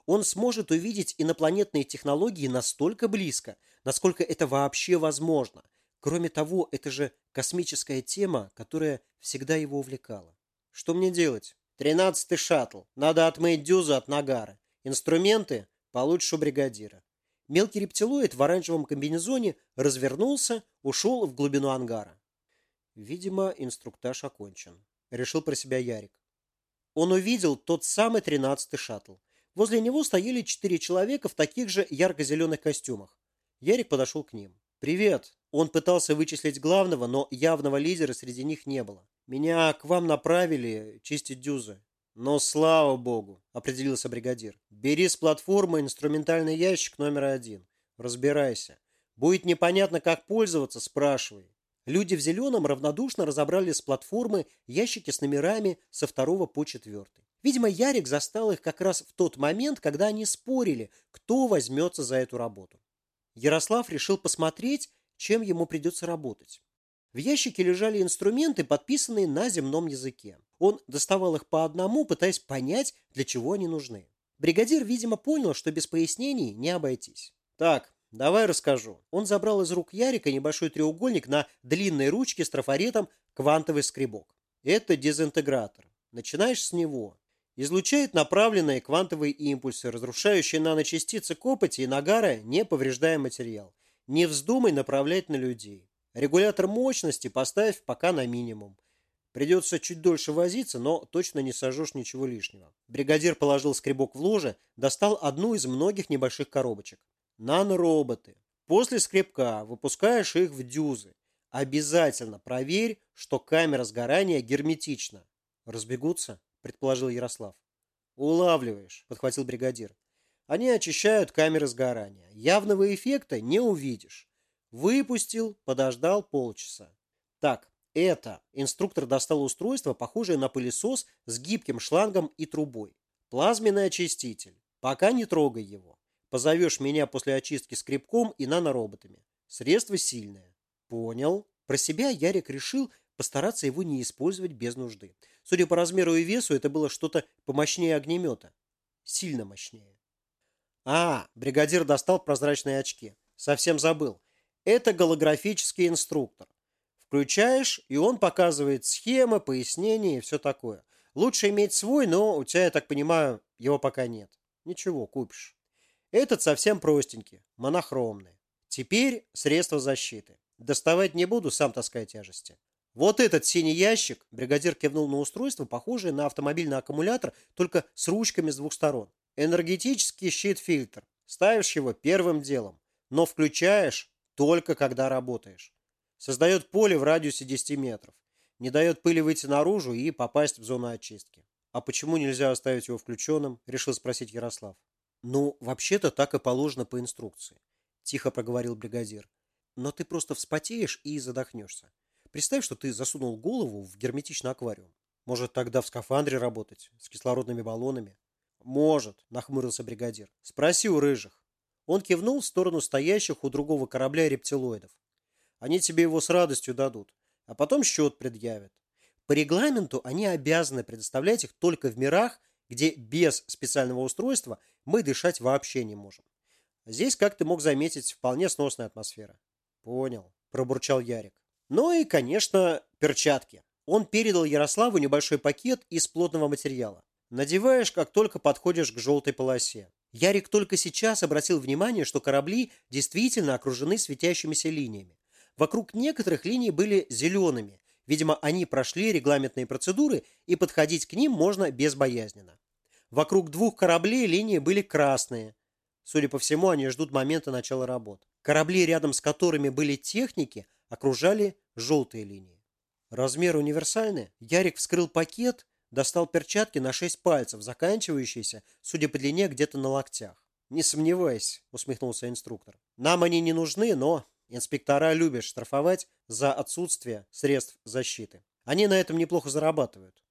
Он сможет увидеть инопланетные технологии настолько близко, насколько это вообще возможно. Кроме того, это же космическая тема, которая всегда его увлекала. Что мне делать? Тринадцатый шаттл. Надо отмыть дюзу от нагара. Инструменты получишь у бригадира. Мелкий рептилоид в оранжевом комбинезоне развернулся, ушел в глубину ангара. Видимо, инструктаж окончен. Решил про себя Ярик. Он увидел тот самый тринадцатый шаттл. Возле него стояли четыре человека в таких же ярко-зеленых костюмах. Ярик подошел к ним. «Привет!» Он пытался вычислить главного, но явного лидера среди них не было. «Меня к вам направили чистить дюзы. «Но слава богу», — определился бригадир. «Бери с платформы инструментальный ящик номер один. Разбирайся. Будет непонятно, как пользоваться, спрашивай». Люди в зеленом равнодушно разобрали с платформы ящики с номерами со второго по четвертый. Видимо, Ярик застал их как раз в тот момент, когда они спорили, кто возьмется за эту работу. Ярослав решил посмотреть, чем ему придется работать. В ящике лежали инструменты, подписанные на земном языке. Он доставал их по одному, пытаясь понять, для чего они нужны. Бригадир, видимо, понял, что без пояснений не обойтись. «Так, давай расскажу». Он забрал из рук Ярика небольшой треугольник на длинной ручке с трафаретом «Квантовый скребок». Это дезинтегратор. Начинаешь с него. Излучает направленные квантовые импульсы, разрушающие наночастицы копоти и нагара, не повреждая материал. Не вздумай направлять на людей. Регулятор мощности поставь пока на минимум. Придется чуть дольше возиться, но точно не сожжешь ничего лишнего. Бригадир положил скребок в ложе, достал одну из многих небольших коробочек. Нанороботы. После скребка выпускаешь их в дюзы. Обязательно проверь, что камера сгорания герметична. Разбегутся, предположил Ярослав. Улавливаешь, подхватил бригадир. Они очищают камеры сгорания. Явного эффекта не увидишь. Выпустил, подождал полчаса. Так, это инструктор достал устройство, похожее на пылесос с гибким шлангом и трубой. Плазменный очиститель. Пока не трогай его. Позовешь меня после очистки скребком и нанороботами. Средство сильное. Понял. Про себя Ярик решил постараться его не использовать без нужды. Судя по размеру и весу, это было что-то помощнее огнемета. Сильно мощнее. А, бригадир достал прозрачные очки. Совсем забыл. Это голографический инструктор. Включаешь, и он показывает схемы, пояснения и все такое. Лучше иметь свой, но у тебя, я так понимаю, его пока нет. Ничего, купишь. Этот совсем простенький, монохромный. Теперь средства защиты. Доставать не буду, сам таскай тяжести. Вот этот синий ящик, бригадир кивнул на устройство, похожее на автомобильный аккумулятор, только с ручками с двух сторон. Энергетический щит-фильтр. Ставишь его первым делом, но включаешь только когда работаешь. Создает поле в радиусе 10 метров. Не дает пыли выйти наружу и попасть в зону очистки. А почему нельзя оставить его включенным? Решил спросить Ярослав. Ну, вообще-то так и положено по инструкции. Тихо проговорил бригадир. Но ты просто вспотеешь и задохнешься. Представь, что ты засунул голову в герметичный аквариум. Может, тогда в скафандре работать? С кислородными баллонами? Может, нахмурился бригадир. Спроси у рыжих. Он кивнул в сторону стоящих у другого корабля рептилоидов. Они тебе его с радостью дадут, а потом счет предъявят. По регламенту они обязаны предоставлять их только в мирах, где без специального устройства мы дышать вообще не можем. Здесь, как ты мог заметить, вполне сносная атмосфера. Понял, пробурчал Ярик. Ну и, конечно, перчатки. Он передал Ярославу небольшой пакет из плотного материала. Надеваешь, как только подходишь к желтой полосе. Ярик только сейчас обратил внимание, что корабли действительно окружены светящимися линиями. Вокруг некоторых линий были зелеными. Видимо, они прошли регламентные процедуры, и подходить к ним можно безбоязненно. Вокруг двух кораблей линии были красные. Судя по всему, они ждут момента начала работ. Корабли, рядом с которыми были техники, окружали желтые линии. Размер универсальный. Ярик вскрыл пакет Достал перчатки на шесть пальцев, заканчивающиеся, судя по длине, где-то на локтях. «Не сомневайся», — усмехнулся инструктор. «Нам они не нужны, но инспектора любят штрафовать за отсутствие средств защиты. Они на этом неплохо зарабатывают».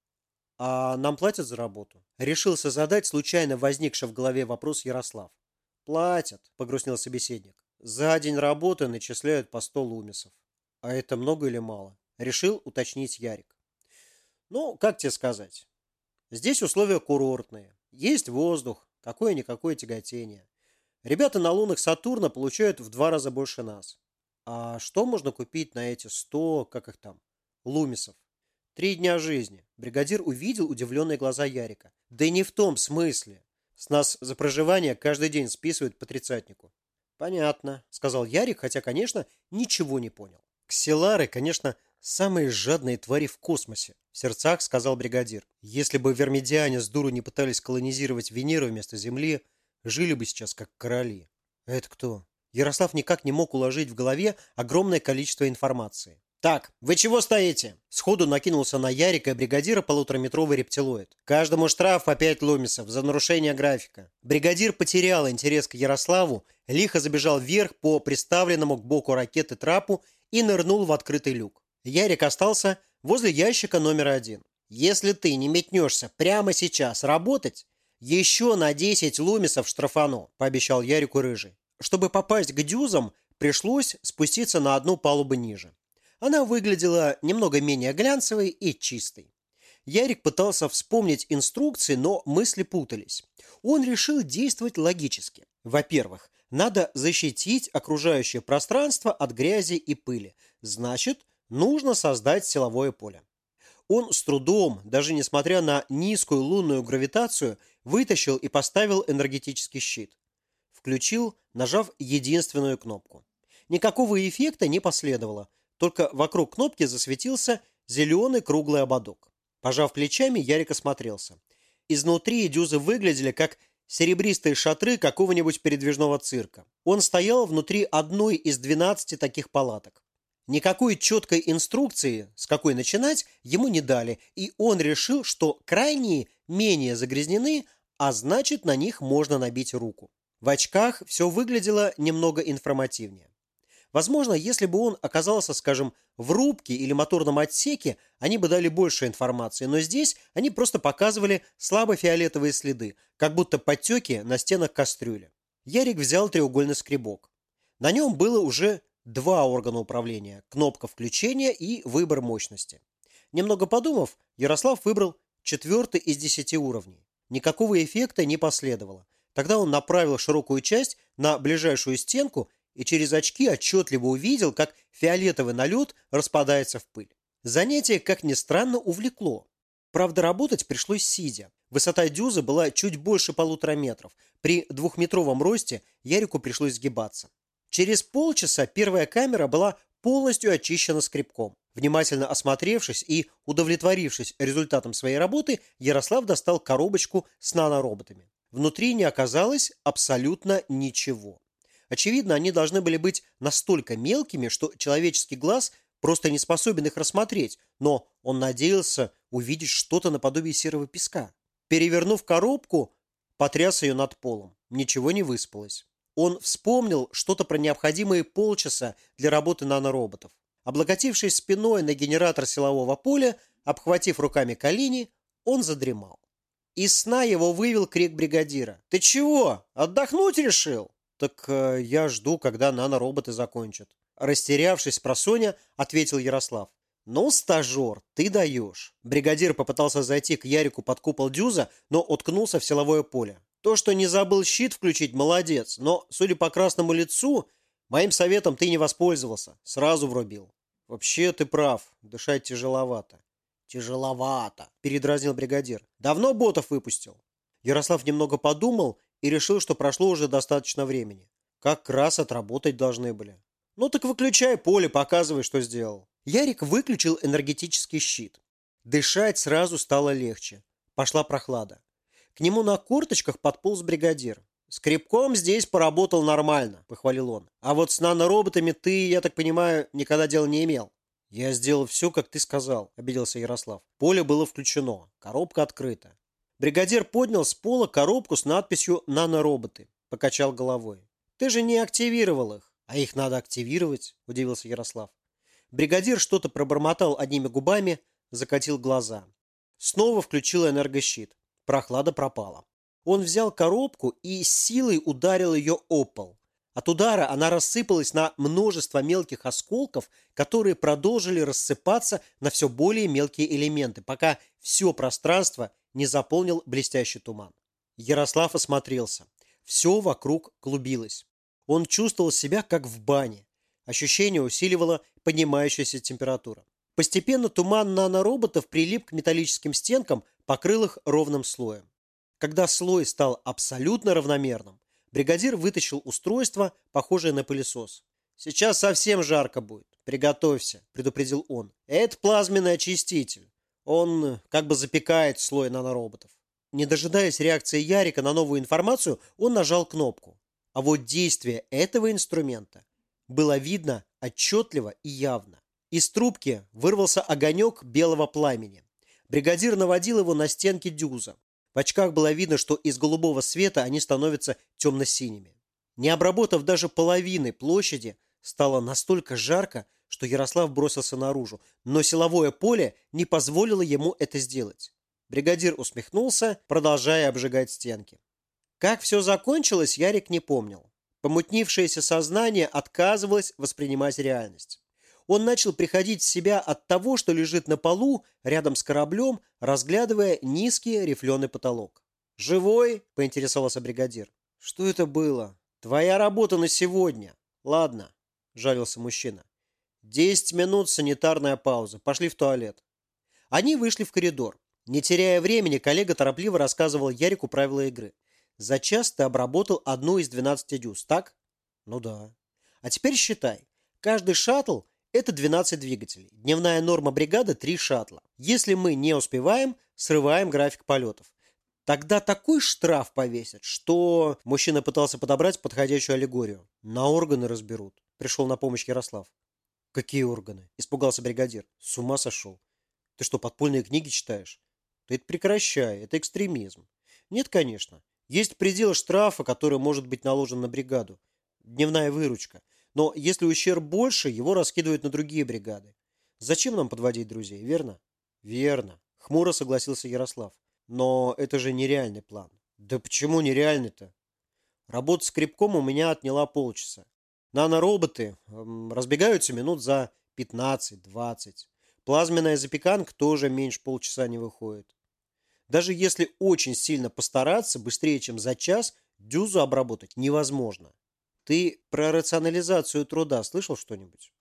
«А нам платят за работу?» Решился задать случайно возникший в голове вопрос Ярослав. «Платят», — погрустнел собеседник. «За день работы начисляют по сто лумисов». «А это много или мало?» Решил уточнить Ярик. Ну, как тебе сказать? Здесь условия курортные. Есть воздух, какое-никакое тяготение. Ребята на лунах Сатурна получают в два раза больше нас. А что можно купить на эти сто, как их там, лумисов? Три дня жизни. Бригадир увидел удивленные глаза Ярика. Да не в том смысле. С нас за проживание каждый день списывают по тридцатнику. Понятно, сказал Ярик, хотя, конечно, ничего не понял. Ксилары, конечно, самые жадные твари в космосе, в сердцах сказал бригадир. Если бы вермидиане с дуру не пытались колонизировать Венеру вместо Земли, жили бы сейчас как короли. Это кто? Ярослав никак не мог уложить в голове огромное количество информации. «Так, вы чего стоите?» Сходу накинулся на Ярика бригадира полутораметровый рептилоид. «Каждому штраф по пять ломисов за нарушение графика». Бригадир потерял интерес к Ярославу, лихо забежал вверх по приставленному к боку ракеты трапу и нырнул в открытый люк. Ярик остался возле ящика номер один. «Если ты не метнешься прямо сейчас работать, еще на 10 ломисов штрафану», – пообещал Ярику Рыжий. Чтобы попасть к дюзам, пришлось спуститься на одну палубу ниже. Она выглядела немного менее глянцевой и чистой. Ярик пытался вспомнить инструкции, но мысли путались. Он решил действовать логически. Во-первых, надо защитить окружающее пространство от грязи и пыли. Значит, нужно создать силовое поле. Он с трудом, даже несмотря на низкую лунную гравитацию, вытащил и поставил энергетический щит. Включил, нажав единственную кнопку. Никакого эффекта не последовало, только вокруг кнопки засветился зеленый круглый ободок. Пожав плечами, Ярик осмотрелся. Изнутри дюзы выглядели как серебристые шатры какого-нибудь передвижного цирка. Он стоял внутри одной из 12 таких палаток. Никакой четкой инструкции, с какой начинать, ему не дали, и он решил, что крайние менее загрязнены, а значит, на них можно набить руку. В очках все выглядело немного информативнее. Возможно, если бы он оказался, скажем, в рубке или моторном отсеке, они бы дали больше информации, но здесь они просто показывали слабо-фиолетовые следы, как будто подтеки на стенах кастрюли. Ярик взял треугольный скребок. На нем было уже два органа управления – кнопка включения и выбор мощности. Немного подумав, Ярослав выбрал четвертый из десяти уровней. Никакого эффекта не последовало. Тогда он направил широкую часть на ближайшую стенку и через очки отчетливо увидел, как фиолетовый налет распадается в пыль. Занятие, как ни странно, увлекло. Правда, работать пришлось сидя. Высота дюзы была чуть больше полутора метров. При двухметровом росте Ярику пришлось сгибаться. Через полчаса первая камера была полностью очищена скребком. Внимательно осмотревшись и удовлетворившись результатом своей работы, Ярослав достал коробочку с нанороботами. Внутри не оказалось абсолютно ничего. Очевидно, они должны были быть настолько мелкими, что человеческий глаз просто не способен их рассмотреть, но он надеялся увидеть что-то наподобие серого песка. Перевернув коробку, потряс ее над полом. Ничего не выспалось. Он вспомнил что-то про необходимые полчаса для работы нанороботов. Облокотившись спиной на генератор силового поля, обхватив руками колени, он задремал. Из сна его вывел крик бригадира. «Ты чего? Отдохнуть решил?» «Так э, я жду, когда нанороботы закончат». Растерявшись про Соня, ответил Ярослав. «Ну, стажер, ты даешь». Бригадир попытался зайти к Ярику под купол дюза, но уткнулся в силовое поле. То, что не забыл щит включить, молодец, но, судя по красному лицу, моим советом ты не воспользовался. Сразу врубил. Вообще ты прав, дышать тяжеловато. Тяжеловато, передразнил бригадир. Давно ботов выпустил? Ярослав немного подумал и решил, что прошло уже достаточно времени. Как раз отработать должны были. Ну так выключай поле, показывай, что сделал. Ярик выключил энергетический щит. Дышать сразу стало легче. Пошла прохлада. К нему на корточках подполз бригадир. «Скребком здесь поработал нормально», – похвалил он. «А вот с нанороботами ты, я так понимаю, никогда дела не имел». «Я сделал все, как ты сказал», – обиделся Ярослав. Поле было включено, коробка открыта. Бригадир поднял с пола коробку с надписью «Нанороботы». Покачал головой. «Ты же не активировал их». «А их надо активировать», – удивился Ярослав. Бригадир что-то пробормотал одними губами, закатил глаза. Снова включил энергощит. Прохлада пропала. Он взял коробку и силой ударил ее о пол. От удара она рассыпалась на множество мелких осколков, которые продолжили рассыпаться на все более мелкие элементы, пока все пространство не заполнил блестящий туман. Ярослав осмотрелся. Все вокруг клубилось. Он чувствовал себя как в бане. Ощущение усиливало поднимающаяся температура. Постепенно туман нанороботов прилип к металлическим стенкам, покрыл их ровным слоем. Когда слой стал абсолютно равномерным, бригадир вытащил устройство, похожее на пылесос. «Сейчас совсем жарко будет. Приготовься», – предупредил он. «Это плазменный очиститель. Он как бы запекает слой нанороботов». Не дожидаясь реакции Ярика на новую информацию, он нажал кнопку. А вот действие этого инструмента было видно отчетливо и явно. Из трубки вырвался огонек белого пламени. Бригадир наводил его на стенки дюза. В очках было видно, что из голубого света они становятся темно-синими. Не обработав даже половины площади, стало настолько жарко, что Ярослав бросился наружу, но силовое поле не позволило ему это сделать. Бригадир усмехнулся, продолжая обжигать стенки. Как все закончилось, Ярик не помнил. Помутнившееся сознание отказывалось воспринимать реальность. Он начал приходить в себя от того, что лежит на полу рядом с кораблем, разглядывая низкий рифленый потолок. «Живой?» – поинтересовался бригадир. «Что это было?» «Твоя работа на сегодня». «Ладно», – жалился мужчина. «Десять минут санитарная пауза. Пошли в туалет». Они вышли в коридор. Не теряя времени, коллега торопливо рассказывал Ярику правила игры. За час ты обработал одну из 12 дюз, так? Ну да. А теперь считай. Каждый шаттл – это 12 двигателей. Дневная норма бригады – 3 шаттла. Если мы не успеваем, срываем график полетов. Тогда такой штраф повесят, что... Мужчина пытался подобрать подходящую аллегорию. На органы разберут. Пришел на помощь Ярослав. Какие органы? Испугался бригадир. С ума сошел. Ты что, подпольные книги читаешь? Ты это прекращай, это экстремизм. Нет, конечно. Есть предел штрафа, который может быть наложен на бригаду. Дневная выручка. Но если ущерб больше, его раскидывают на другие бригады. Зачем нам подводить друзей, верно? Верно. Хмуро согласился Ярослав. Но это же нереальный план. Да почему нереальный-то? Работа с крепком у меня отняла полчаса. Нанороботы эм, разбегаются минут за 15-20. Плазменная запеканка тоже меньше полчаса не выходит. Даже если очень сильно постараться, быстрее, чем за час, дюзу обработать невозможно. Ты про рационализацию труда слышал что-нибудь?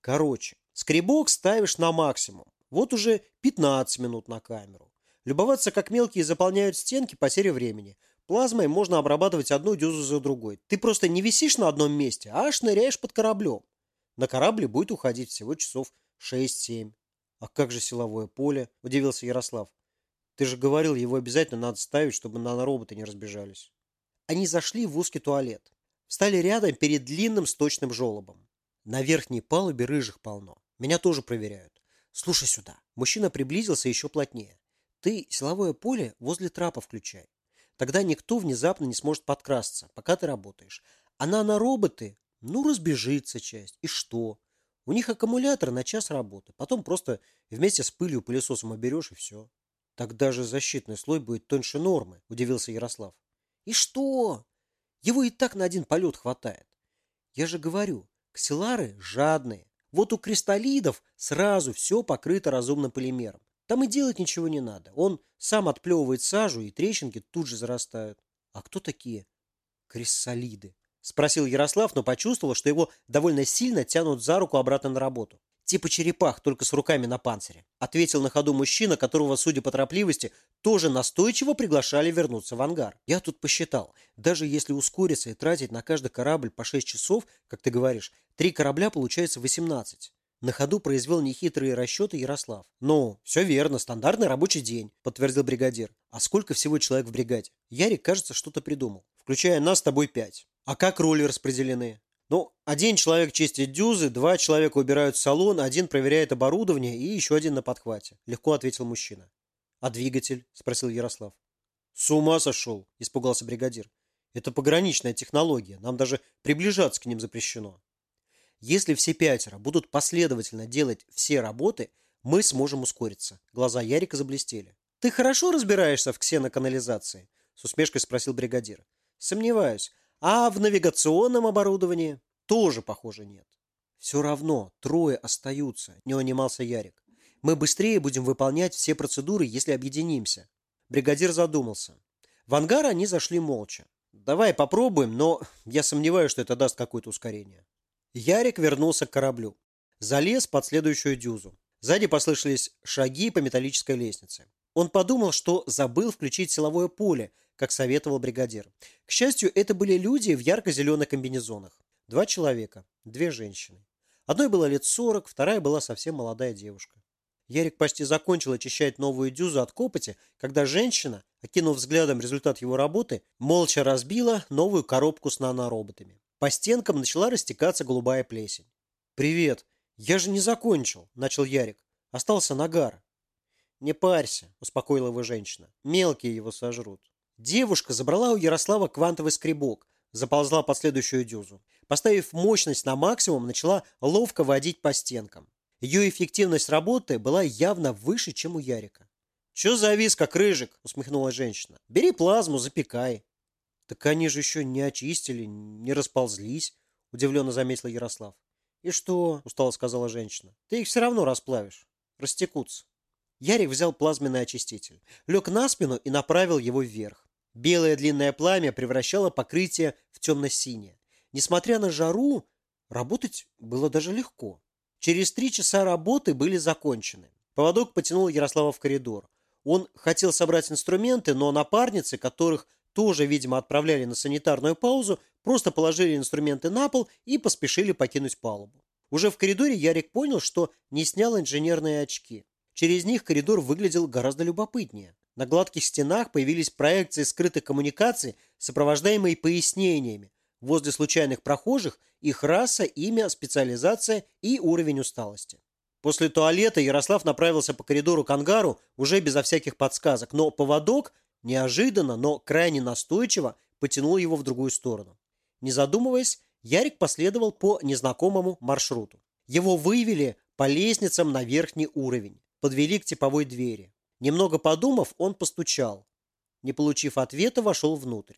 Короче, скребок ставишь на максимум. Вот уже 15 минут на камеру. Любоваться, как мелкие заполняют стенки, потеря времени. Плазмой можно обрабатывать одну дюзу за другой. Ты просто не висишь на одном месте, а шныряешь под кораблем. На корабле будет уходить всего часов 6-7. А как же силовое поле? Удивился Ярослав. Ты же говорил, его обязательно надо ставить, чтобы нанороботы не разбежались. Они зашли в узкий туалет. Встали рядом перед длинным сточным желобом. На верхней палубе рыжих полно. Меня тоже проверяют. Слушай сюда. Мужчина приблизился еще плотнее. Ты силовое поле возле трапа включай. Тогда никто внезапно не сможет подкрасться, пока ты работаешь. А нанороботы, ну, разбежится часть. И что? У них аккумулятор на час работы. Потом просто вместе с пылью пылесосом оберешь и все. Тогда же защитный слой будет тоньше нормы, удивился Ярослав. И что? Его и так на один полет хватает. Я же говорю, ксилары жадные. Вот у кристаллидов сразу все покрыто разумным полимером. Там и делать ничего не надо. Он сам отплевывает сажу, и трещинки тут же зарастают. А кто такие кристаллиды? Спросил Ярослав, но почувствовал, что его довольно сильно тянут за руку обратно на работу. Типа черепах, только с руками на панцире. Ответил на ходу мужчина, которого, судя по торопливости, тоже настойчиво приглашали вернуться в ангар. Я тут посчитал, даже если ускориться и тратить на каждый корабль по 6 часов, как ты говоришь, три корабля получается 18. На ходу произвел нехитрые расчеты Ярослав. «Ну, все верно, стандартный рабочий день», – подтвердил бригадир. «А сколько всего человек в бригаде?» Ярик, кажется, что-то придумал. «Включая нас с тобой пять. А как роли распределены?» Ну, один человек чистит дюзы, два человека убирают салон, один проверяет оборудование и еще один на подхвате. Легко ответил мужчина. А двигатель? Спросил Ярослав. С ума сошел, испугался бригадир. Это пограничная технология, нам даже приближаться к ним запрещено. Если все пятеро будут последовательно делать все работы, мы сможем ускориться. Глаза Ярика заблестели. Ты хорошо разбираешься в ксеноканализации? С усмешкой спросил бригадир. Сомневаюсь. А в навигационном оборудовании тоже, похоже, нет. Все равно трое остаются, не унимался Ярик. Мы быстрее будем выполнять все процедуры, если объединимся. Бригадир задумался. В ангар они зашли молча. Давай попробуем, но я сомневаюсь, что это даст какое-то ускорение. Ярик вернулся к кораблю. Залез под следующую дюзу. Сзади послышались шаги по металлической лестнице. Он подумал, что забыл включить силовое поле, как советовал бригадир. К счастью, это были люди в ярко-зеленых комбинезонах. Два человека, две женщины. Одной было лет сорок, вторая была совсем молодая девушка. Ярик почти закончил очищать новую дюзу от копоти, когда женщина, окинув взглядом результат его работы, молча разбила новую коробку с нанороботами. По стенкам начала растекаться голубая плесень. «Привет! Я же не закончил!» – начал Ярик. «Остался нагар». «Не парься», – успокоила его женщина. «Мелкие его сожрут». Девушка забрала у Ярослава квантовый скребок, заползла под следующую дюзу. Поставив мощность на максимум, начала ловко водить по стенкам. Ее эффективность работы была явно выше, чем у Ярика. «Че завис, как рыжик?» – усмехнулась женщина. «Бери плазму, запекай». «Так они же еще не очистили, не расползлись», – удивленно заметил Ярослав. «И что?» – устало сказала женщина. «Ты их все равно расплавишь. Растекутся». Ярик взял плазменный очиститель, лег на спину и направил его вверх. Белое длинное пламя превращало покрытие в темно-синее. Несмотря на жару, работать было даже легко. Через три часа работы были закончены. Поводок потянул Ярослава в коридор. Он хотел собрать инструменты, но напарницы, которых тоже, видимо, отправляли на санитарную паузу, просто положили инструменты на пол и поспешили покинуть палубу. Уже в коридоре Ярик понял, что не снял инженерные очки. Через них коридор выглядел гораздо любопытнее. На гладких стенах появились проекции скрытых коммуникаций, сопровождаемые пояснениями, Возле случайных прохожих их раса, имя, специализация и уровень усталости. После туалета Ярослав направился по коридору к ангару уже безо всяких подсказок, но поводок неожиданно, но крайне настойчиво потянул его в другую сторону. Не задумываясь, Ярик последовал по незнакомому маршруту. Его вывели по лестницам на верхний уровень, подвели к типовой двери. Немного подумав, он постучал. Не получив ответа, вошел внутрь.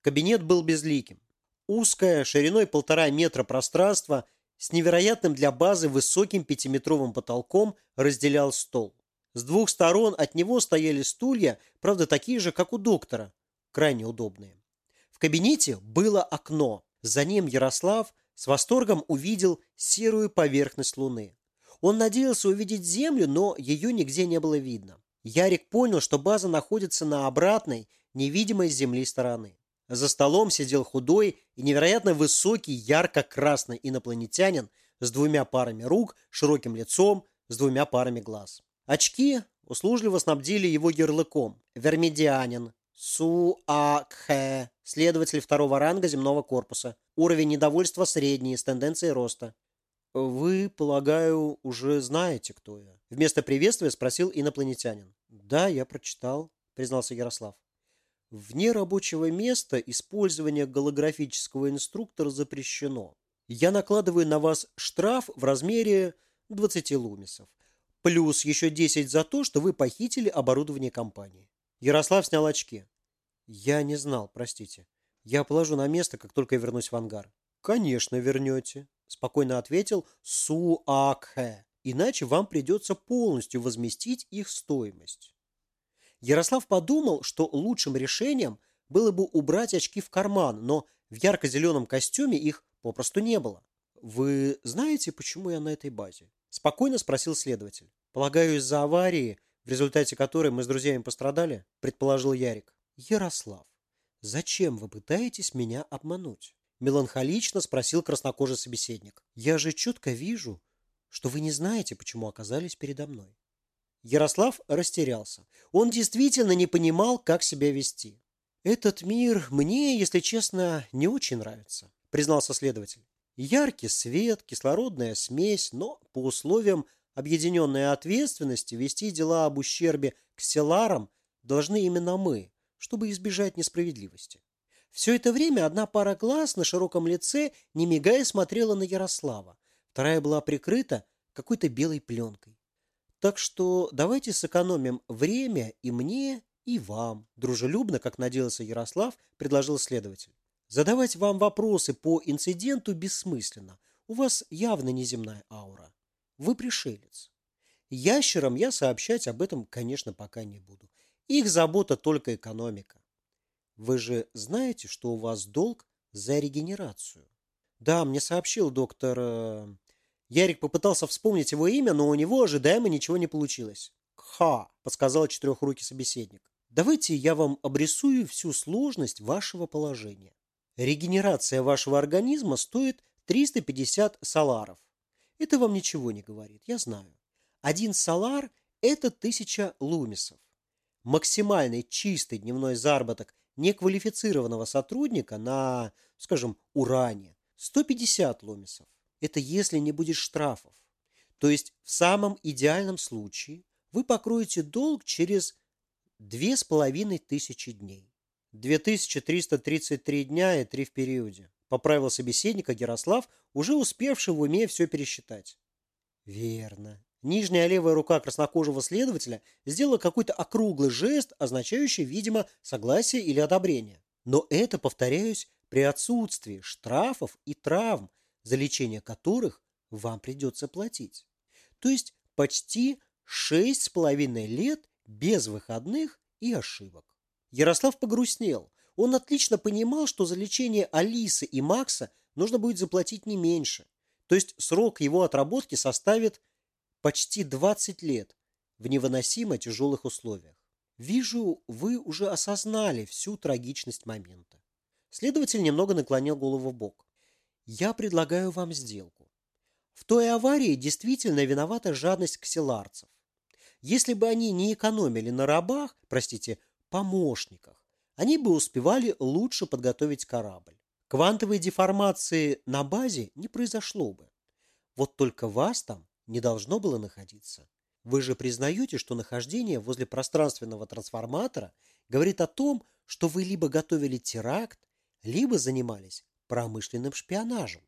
Кабинет был безликим. Узкое, шириной полтора метра пространство с невероятным для базы высоким пятиметровым потолком разделял стол. С двух сторон от него стояли стулья, правда такие же, как у доктора, крайне удобные. В кабинете было окно. За ним Ярослав с восторгом увидел серую поверхность Луны. Он надеялся увидеть Землю, но ее нигде не было видно. Ярик понял, что база находится на обратной, невидимой с Земли стороны. За столом сидел худой и невероятно высокий ярко-красный инопланетянин с двумя парами рук, широким лицом, с двумя парами глаз. Очки услужливо снабдили его ярлыком «Вермидианин», Суакхэ, следователь второго ранга земного корпуса. Уровень недовольства средний, с тенденцией роста. «Вы, полагаю, уже знаете, кто я?» Вместо приветствия спросил инопланетянин. «Да, я прочитал», признался Ярослав. Вне рабочего места использование голографического инструктора запрещено. Я накладываю на вас штраф в размере 20 лумисов. Плюс еще 10 за то, что вы похитили оборудование компании. Ярослав снял очки. Я не знал, простите. Я положу на место, как только вернусь в ангар. Конечно, вернете, спокойно ответил Суакхэ. Иначе вам придется полностью возместить их стоимость. Ярослав подумал, что лучшим решением было бы убрать очки в карман, но в ярко-зеленом костюме их попросту не было. «Вы знаете, почему я на этой базе?» – спокойно спросил следователь. «Полагаю, из-за аварии, в результате которой мы с друзьями пострадали?» – предположил Ярик. «Ярослав, зачем вы пытаетесь меня обмануть?» – меланхолично спросил краснокожий собеседник. «Я же четко вижу, что вы не знаете, почему оказались передо мной. Ярослав растерялся. Он действительно не понимал, как себя вести. «Этот мир мне, если честно, не очень нравится», признался следователь. «Яркий свет, кислородная смесь, но по условиям объединенной ответственности вести дела об ущербе к селарам должны именно мы, чтобы избежать несправедливости». Все это время одна пара глаз на широком лице, не мигая, смотрела на Ярослава. Вторая была прикрыта какой-то белой пленкой. Так что давайте сэкономим время и мне, И вам, дружелюбно, как надеялся Ярослав, предложил следователь. Задавать вам вопросы по инциденту бессмысленно. У вас явно неземная аура. Вы пришелец. Ящерам я сообщать об этом, конечно, пока не буду. Их забота только экономика. Вы же знаете, что у вас долг за регенерацию? Да, мне сообщил доктор... Э, Ярик попытался вспомнить его имя, но у него ожидаемо ничего не получилось. «Кха», — подсказал четырехрукий собеседник. «Давайте я вам обрисую всю сложность вашего положения. Регенерация вашего организма стоит 350 саларов. Это вам ничего не говорит, я знаю. Один салар – это 1000 лумисов. Максимальный чистый дневной заработок неквалифицированного сотрудника на, скажем, уране – 150 лумисов. Это если не будет штрафов. То есть в самом идеальном случае вы покроете долг через 2500 дней. 2333 дня и 3 в периоде. Поправил собеседника Ярослав, уже успевший в уме все пересчитать. Верно. Нижняя левая рука краснокожего следователя сделала какой-то округлый жест, означающий, видимо, согласие или одобрение. Но это, повторяюсь, при отсутствии штрафов и травм, за лечение которых вам придется платить. То есть почти шесть с половиной лет без выходных и ошибок. Ярослав погрустнел. Он отлично понимал, что за лечение Алисы и Макса нужно будет заплатить не меньше. То есть срок его отработки составит почти 20 лет в невыносимо тяжелых условиях. Вижу, вы уже осознали всю трагичность момента. Следователь немного наклонил голову в бок. Я предлагаю вам сделку. В той аварии действительно виновата жадность ксиларцев. Если бы они не экономили на рабах, простите, помощниках, они бы успевали лучше подготовить корабль. Квантовой деформации на базе не произошло бы. Вот только вас там не должно было находиться. Вы же признаете, что нахождение возле пространственного трансформатора говорит о том, что вы либо готовили теракт, либо занимались промышленным шпионажем.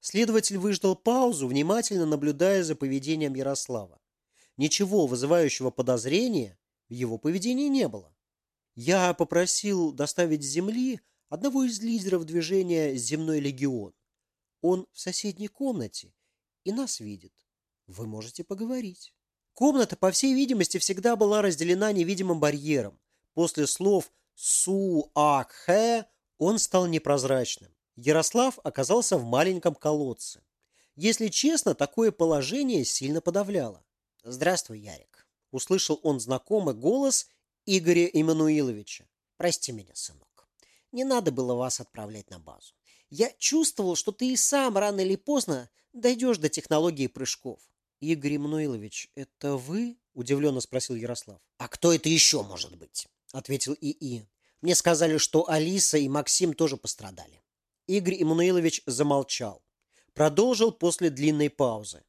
Следователь выждал паузу, внимательно наблюдая за поведением Ярослава. Ничего вызывающего подозрения в его поведении не было. Я попросил доставить с земли одного из лидеров движения «Земной легион». Он в соседней комнате и нас видит. Вы можете поговорить. Комната, по всей видимости, всегда была разделена невидимым барьером. После слов «су-ак-хэ» он стал непрозрачным. Ярослав оказался в маленьком колодце. Если честно, такое положение сильно подавляло. «Здравствуй, Ярик» услышал он знакомый голос Игоря Иммануиловича. «Прости меня, сынок. Не надо было вас отправлять на базу. Я чувствовал, что ты и сам рано или поздно дойдешь до технологии прыжков». «Игорь Иммануилович, это вы?» – удивленно спросил Ярослав. «А кто это еще может быть?» – ответил ИИ. «Мне сказали, что Алиса и Максим тоже пострадали». Игорь Иммануилович замолчал. Продолжил после длинной паузы.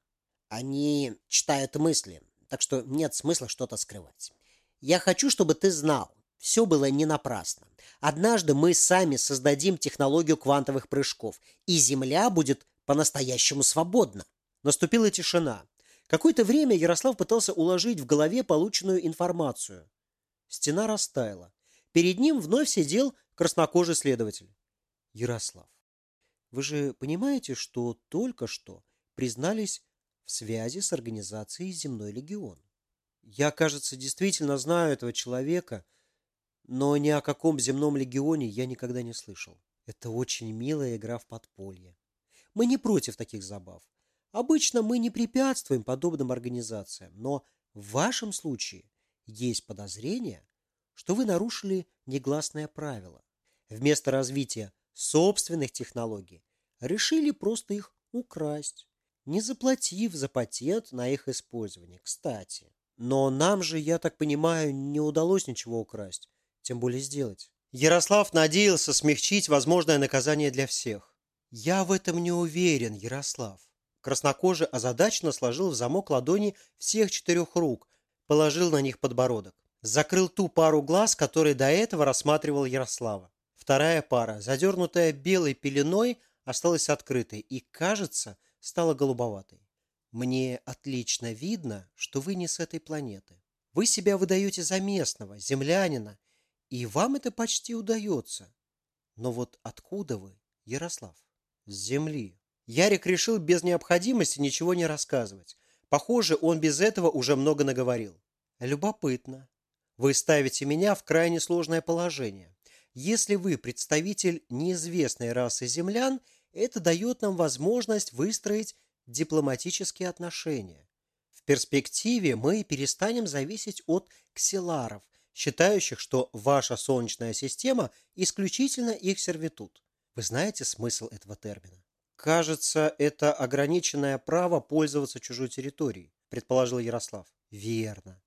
«Они читают мысли так что нет смысла что-то скрывать. Я хочу, чтобы ты знал, все было не напрасно. Однажды мы сами создадим технологию квантовых прыжков, и Земля будет по-настоящему свободна. Наступила тишина. Какое-то время Ярослав пытался уложить в голове полученную информацию. Стена растаяла. Перед ним вновь сидел краснокожий следователь. Ярослав, вы же понимаете, что только что признались в связи с организацией «Земной легион». Я, кажется, действительно знаю этого человека, но ни о каком земном легионе я никогда не слышал. Это очень милая игра в подполье. Мы не против таких забав. Обычно мы не препятствуем подобным организациям, но в вашем случае есть подозрение, что вы нарушили негласное правило. Вместо развития собственных технологий решили просто их украсть не заплатив за патент на их использование, кстати. Но нам же, я так понимаю, не удалось ничего украсть, тем более сделать. Ярослав надеялся смягчить возможное наказание для всех. Я в этом не уверен, Ярослав. Краснокожий озадаченно сложил в замок ладони всех четырех рук, положил на них подбородок. Закрыл ту пару глаз, которые до этого рассматривал Ярослава. Вторая пара, задернутая белой пеленой, осталась открытой и, кажется, стала голубоватой. Мне отлично видно, что вы не с этой планеты. Вы себя выдаете за местного, землянина, и вам это почти удается. Но вот откуда вы, Ярослав? С земли. Ярик решил без необходимости ничего не рассказывать. Похоже, он без этого уже много наговорил. Любопытно. Вы ставите меня в крайне сложное положение. Если вы представитель неизвестной расы землян, это дает нам возможность выстроить дипломатические отношения. В перспективе мы перестанем зависеть от ксиларов, считающих, что ваша Солнечная система исключительно их сервитут. Вы знаете смысл этого термина? Кажется, это ограниченное право пользоваться чужой территорией, предположил Ярослав. Верно.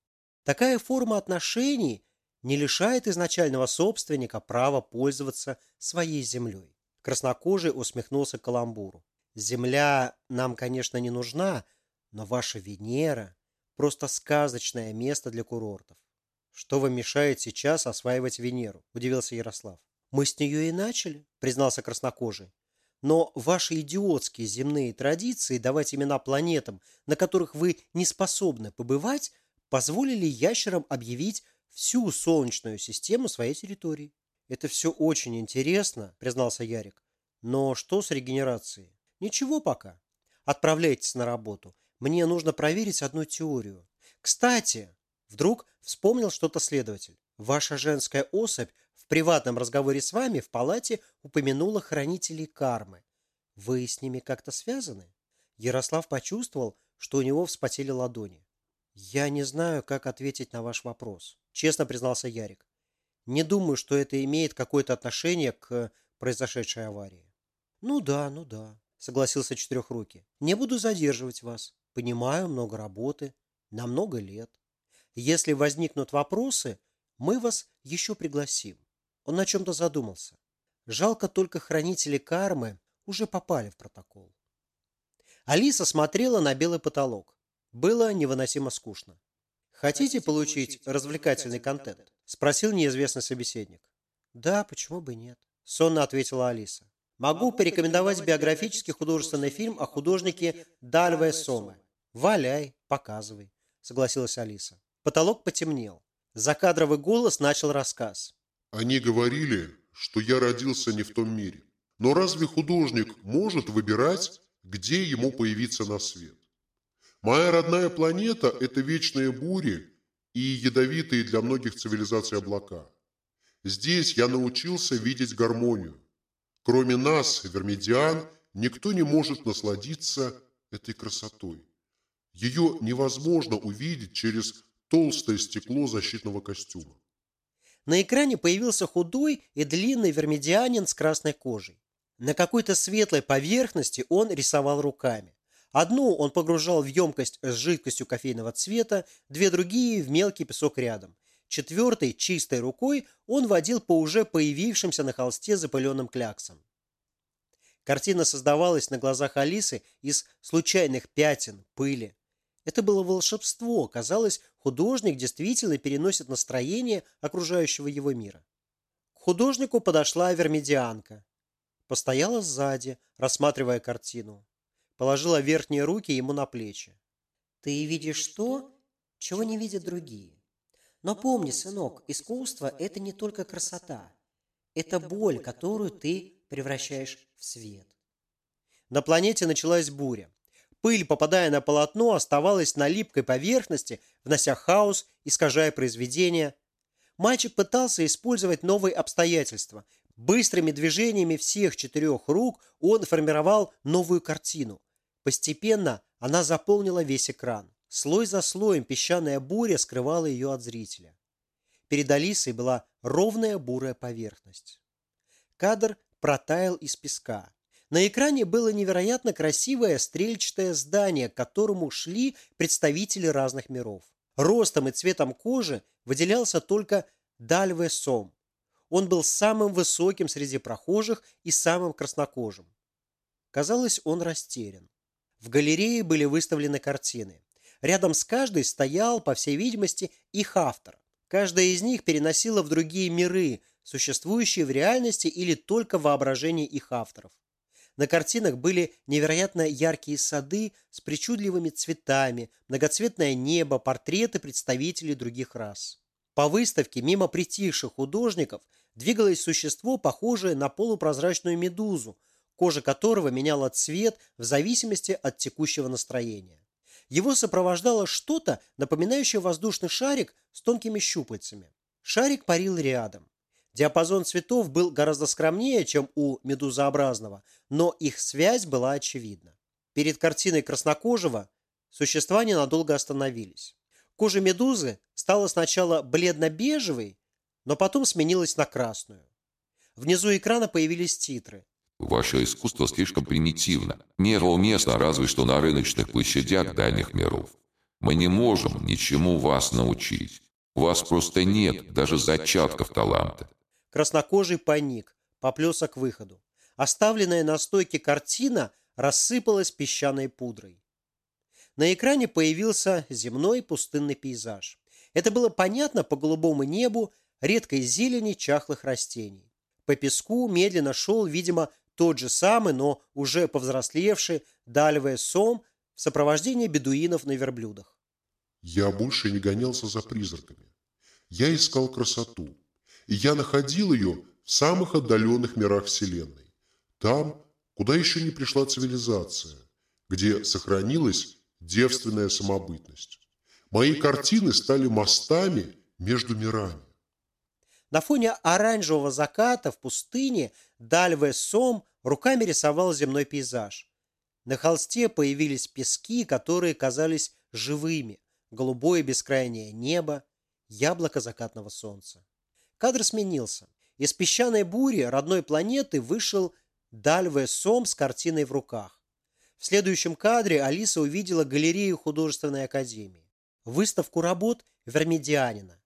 Такая форма отношений не лишает изначального собственника права пользоваться своей землей. Краснокожий усмехнулся каламбуру. Земля нам, конечно, не нужна, но ваша Венера – просто сказочное место для курортов. Что вам мешает сейчас осваивать Венеру? Удивился Ярослав. Мы с нее и начали, признался краснокожий. Но ваши идиотские земные традиции давать имена планетам, на которых вы не способны побывать, позволили ящерам объявить всю Солнечную систему своей территорией. Это все очень интересно, признался Ярик. Но что с регенерацией? Ничего пока. Отправляйтесь на работу. Мне нужно проверить одну теорию. Кстати, вдруг вспомнил что-то следователь. Ваша женская особь в приватном разговоре с вами в палате упомянула хранителей кармы. Вы с ними как-то связаны? Ярослав почувствовал, что у него вспотели ладони. «Я не знаю, как ответить на ваш вопрос», – честно признался Ярик. «Не думаю, что это имеет какое-то отношение к произошедшей аварии». «Ну да, ну да», – согласился Четырехрукий. «Не буду задерживать вас. Понимаю, много работы. На много лет. Если возникнут вопросы, мы вас еще пригласим». Он на чем-то задумался. Жалко только хранители кармы уже попали в протокол. Алиса смотрела на белый потолок. Было невыносимо скучно. «Хотите получить развлекательный контент?» – спросил неизвестный собеседник. «Да, почему бы нет?» – сонно ответила Алиса. «Могу порекомендовать биографический художественный фильм о художнике Дальве Соме». «Валяй, показывай», – согласилась Алиса. Потолок потемнел. Закадровый голос начал рассказ. «Они говорили, что я родился не в том мире. Но разве художник может выбирать, где ему появиться на свет? Моя родная планета – это вечные бури и ядовитые для многих цивилизаций облака. Здесь я научился видеть гармонию. Кроме нас, вермидиан, никто не может насладиться этой красотой. Ее невозможно увидеть через толстое стекло защитного костюма. На экране появился худой и длинный вермидианин с красной кожей. На какой-то светлой поверхности он рисовал руками. Одну он погружал в емкость с жидкостью кофейного цвета, две другие – в мелкий песок рядом. Четвертой, чистой рукой, он водил по уже появившимся на холсте запыленным кляксам. Картина создавалась на глазах Алисы из случайных пятен, пыли. Это было волшебство. Казалось, художник действительно переносит настроение окружающего его мира. К художнику подошла вермидианка. Постояла сзади, рассматривая картину положила верхние руки ему на плечи. «Ты видишь то, чего не видят другие. Но помни, сынок, искусство – это не только красота. Это боль, которую ты превращаешь в свет». На планете началась буря. Пыль, попадая на полотно, оставалась на липкой поверхности, внося хаос, искажая произведение. Мальчик пытался использовать новые обстоятельства. Быстрыми движениями всех четырех рук он формировал новую картину – Постепенно она заполнила весь экран. Слой за слоем песчаная буря скрывала ее от зрителя. Перед Алисой была ровная бурая поверхность. Кадр протаял из песка. На экране было невероятно красивое стрельчатое здание, к которому шли представители разных миров. Ростом и цветом кожи выделялся только Дальве Сом. Он был самым высоким среди прохожих и самым краснокожим. Казалось, он растерян. В галерее были выставлены картины. Рядом с каждой стоял, по всей видимости, их автор. Каждая из них переносила в другие миры, существующие в реальности или только в воображении их авторов. На картинах были невероятно яркие сады с причудливыми цветами, многоцветное небо, портреты представителей других рас. По выставке мимо притихших художников двигалось существо, похожее на полупрозрачную медузу, кожа которого меняла цвет в зависимости от текущего настроения. Его сопровождало что-то, напоминающее воздушный шарик с тонкими щупальцами. Шарик парил рядом. Диапазон цветов был гораздо скромнее, чем у медузообразного, но их связь была очевидна. Перед картиной краснокожего существа ненадолго остановились. Кожа медузы стала сначала бледно-бежевой, но потом сменилась на красную. Внизу экрана появились титры. Ваше искусство слишком примитивно, неуместно разве что на рыночных площадях дальних миров. Мы не можем ничему вас научить. У вас просто нет даже зачатков таланта. Краснокожий паник, поплелся к выходу. Оставленная на стойке картина рассыпалась песчаной пудрой. На экране появился земной пустынный пейзаж. Это было понятно по голубому небу, редкой зелени чахлых растений. По песку медленно шел, видимо, тот же самый, но уже повзрослевший Дальве Сом в сопровождении бедуинов на верблюдах. Я больше не гонялся за призраками. Я искал красоту. И я находил ее в самых отдаленных мирах Вселенной. Там, куда еще не пришла цивилизация, где сохранилась девственная самобытность. Мои картины стали мостами между мирами. На фоне оранжевого заката в пустыне Дальве Сом руками рисовал земной пейзаж. На холсте появились пески, которые казались живыми, голубое бескрайнее небо, яблоко закатного солнца. Кадр сменился. Из песчаной бури родной планеты вышел Дальве Сом с картиной в руках. В следующем кадре Алиса увидела галерею художественной академии. Выставку работ Вермидианина.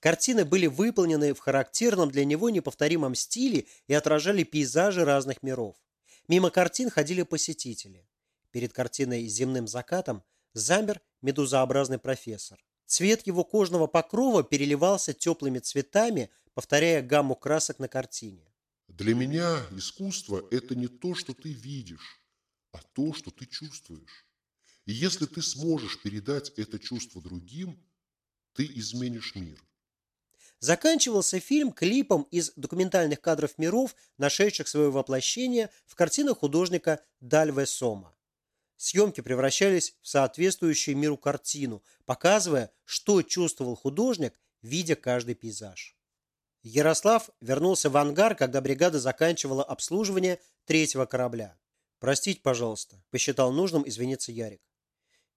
Картины были выполнены в характерном для него неповторимом стиле и отражали пейзажи разных миров. Мимо картин ходили посетители. Перед картиной «Земным закатом» замер медузообразный профессор. Цвет его кожного покрова переливался теплыми цветами, повторяя гамму красок на картине. Для меня искусство – это не то, что ты видишь, а то, что ты чувствуешь. И если ты сможешь передать это чувство другим, ты изменишь мир. Заканчивался фильм клипом из документальных кадров миров, нашедших свое воплощение в картинах художника Дальве Сома. Съемки превращались в соответствующую миру картину, показывая, что чувствовал художник, видя каждый пейзаж. Ярослав вернулся в ангар, когда бригада заканчивала обслуживание третьего корабля. «Простить, пожалуйста», – посчитал нужным извиниться Ярик.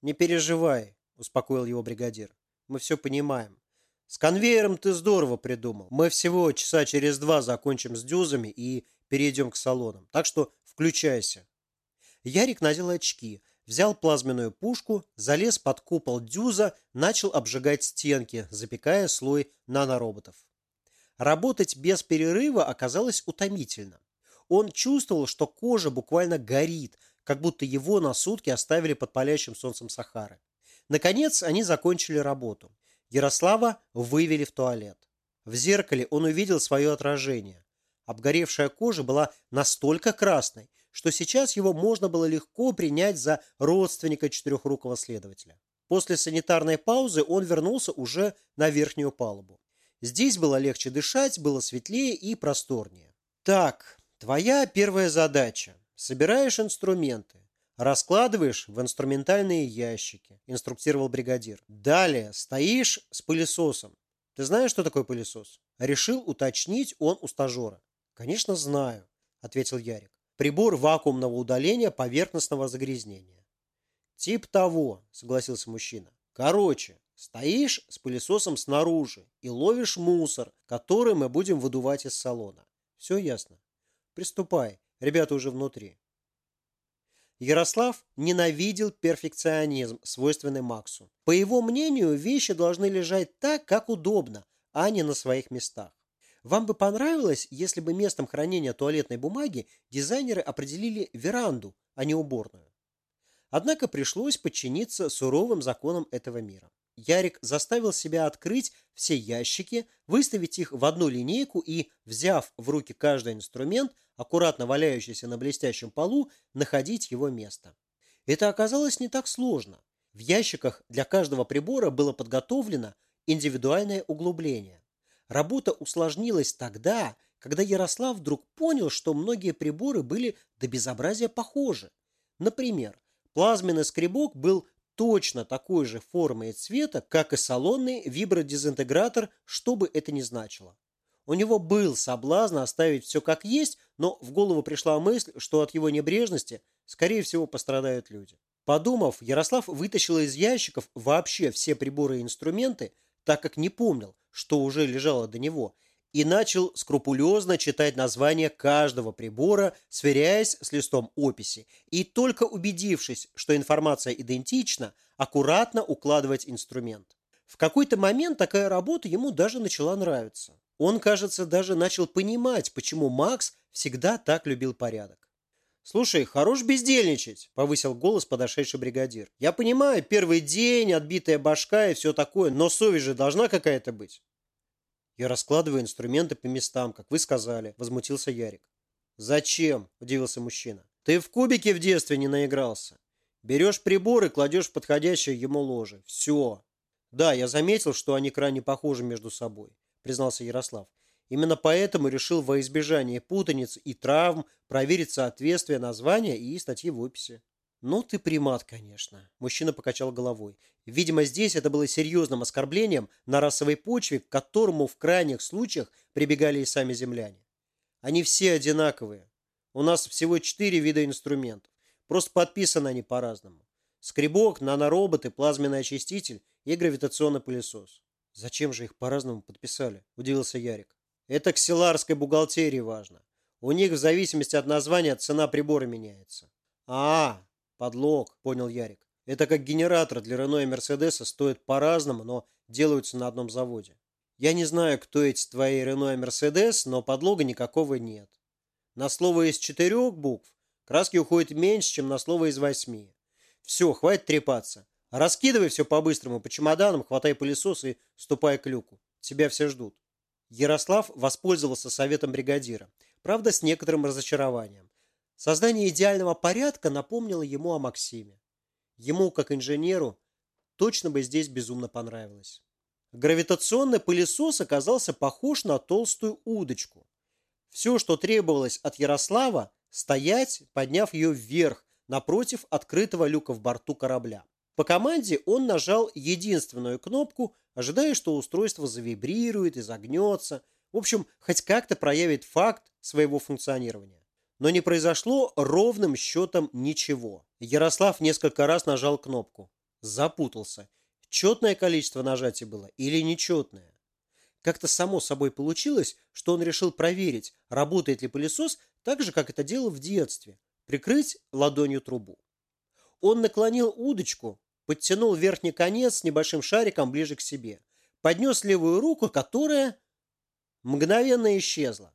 «Не переживай», – успокоил его бригадир. «Мы все понимаем. С конвейером ты здорово придумал. Мы всего часа через два закончим с дюзами и перейдем к салонам. Так что включайся. Ярик надел очки, взял плазменную пушку, залез под купол дюза, начал обжигать стенки, запекая слой нанороботов. Работать без перерыва оказалось утомительно. Он чувствовал, что кожа буквально горит, как будто его на сутки оставили под палящим солнцем Сахары. Наконец они закончили работу. Ярослава вывели в туалет. В зеркале он увидел свое отражение. Обгоревшая кожа была настолько красной, что сейчас его можно было легко принять за родственника четырехрукого следователя. После санитарной паузы он вернулся уже на верхнюю палубу. Здесь было легче дышать, было светлее и просторнее. Так, твоя первая задача. Собираешь инструменты, раскладываешь в инструментальные ящики, инструктировал бригадир. Далее стоишь с пылесосом. Ты знаешь, что такое пылесос? Решил уточнить он у стажера. Конечно, знаю, ответил Ярик прибор вакуумного удаления поверхностного загрязнения. Тип того, согласился мужчина. Короче, стоишь с пылесосом снаружи и ловишь мусор, который мы будем выдувать из салона. Все ясно? Приступай, ребята уже внутри. Ярослав ненавидел перфекционизм, свойственный Максу. По его мнению, вещи должны лежать так, как удобно, а не на своих местах. Вам бы понравилось, если бы местом хранения туалетной бумаги дизайнеры определили веранду, а не уборную. Однако пришлось подчиниться суровым законам этого мира. Ярик заставил себя открыть все ящики, выставить их в одну линейку и, взяв в руки каждый инструмент, аккуратно валяющийся на блестящем полу, находить его место. Это оказалось не так сложно. В ящиках для каждого прибора было подготовлено индивидуальное углубление. Работа усложнилась тогда, когда Ярослав вдруг понял, что многие приборы были до безобразия похожи. Например, плазменный скребок был точно такой же формы и цвета, как и салонный вибродезинтегратор, что бы это ни значило. У него был соблазн оставить все как есть, но в голову пришла мысль, что от его небрежности, скорее всего, пострадают люди. Подумав, Ярослав вытащил из ящиков вообще все приборы и инструменты, так как не помнил, что уже лежало до него, и начал скрупулезно читать название каждого прибора, сверяясь с листом описи, и только убедившись, что информация идентична, аккуратно укладывать инструмент. В какой-то момент такая работа ему даже начала нравиться. Он, кажется, даже начал понимать, почему Макс всегда так любил порядок. «Слушай, хорош бездельничать», – повысил голос подошедший бригадир. «Я понимаю, первый день, отбитая башка и все такое, но совесть же должна какая-то быть». «Я раскладываю инструменты по местам, как вы сказали», – возмутился Ярик. «Зачем?» – удивился мужчина. «Ты в кубике в детстве не наигрался. Берешь прибор и кладешь в подходящее ему ложе. Все. Да, я заметил, что они крайне похожи между собой признался Ярослав. Именно поэтому решил во избежание путаниц и травм проверить соответствие названия и статьи в описи. «Ну ты примат, конечно», – мужчина покачал головой. Видимо, здесь это было серьезным оскорблением на расовой почве, к которому в крайних случаях прибегали и сами земляне. Они все одинаковые. У нас всего четыре вида инструментов. Просто подписаны они по-разному. Скребок, нанороботы, плазменный очиститель и гравитационный пылесос. Зачем же их по-разному подписали? Удивился Ярик. Это ксиларской бухгалтерии важно. У них в зависимости от названия цена прибора меняется. А, подлог, понял Ярик. Это как генератор для Рено и Мерседеса стоит по-разному, но делаются на одном заводе. Я не знаю, кто эти твои Рено и Мерседес, но подлога никакого нет. На слово из четырех букв краски уходит меньше, чем на слово из восьми. Все, хватит трепаться. Раскидывай все по-быстрому по чемоданам, хватай пылесос и ступай к люку. Тебя все ждут. Ярослав воспользовался советом бригадира, правда, с некоторым разочарованием. Создание идеального порядка напомнило ему о Максиме. Ему, как инженеру, точно бы здесь безумно понравилось. Гравитационный пылесос оказался похож на толстую удочку. Все, что требовалось от Ярослава, стоять, подняв ее вверх, напротив открытого люка в борту корабля. По команде он нажал единственную кнопку, ожидая, что устройство завибрирует и загнется, в общем, хоть как-то проявит факт своего функционирования. Но не произошло ровным счетом ничего. Ярослав несколько раз нажал кнопку. Запутался. Четное количество нажатий было или нечетное? Как-то само собой получилось, что он решил проверить, работает ли пылесос так же, как это делал в детстве. Прикрыть ладонью трубу. Он наклонил удочку, подтянул верхний конец с небольшим шариком ближе к себе, поднес левую руку, которая мгновенно исчезла,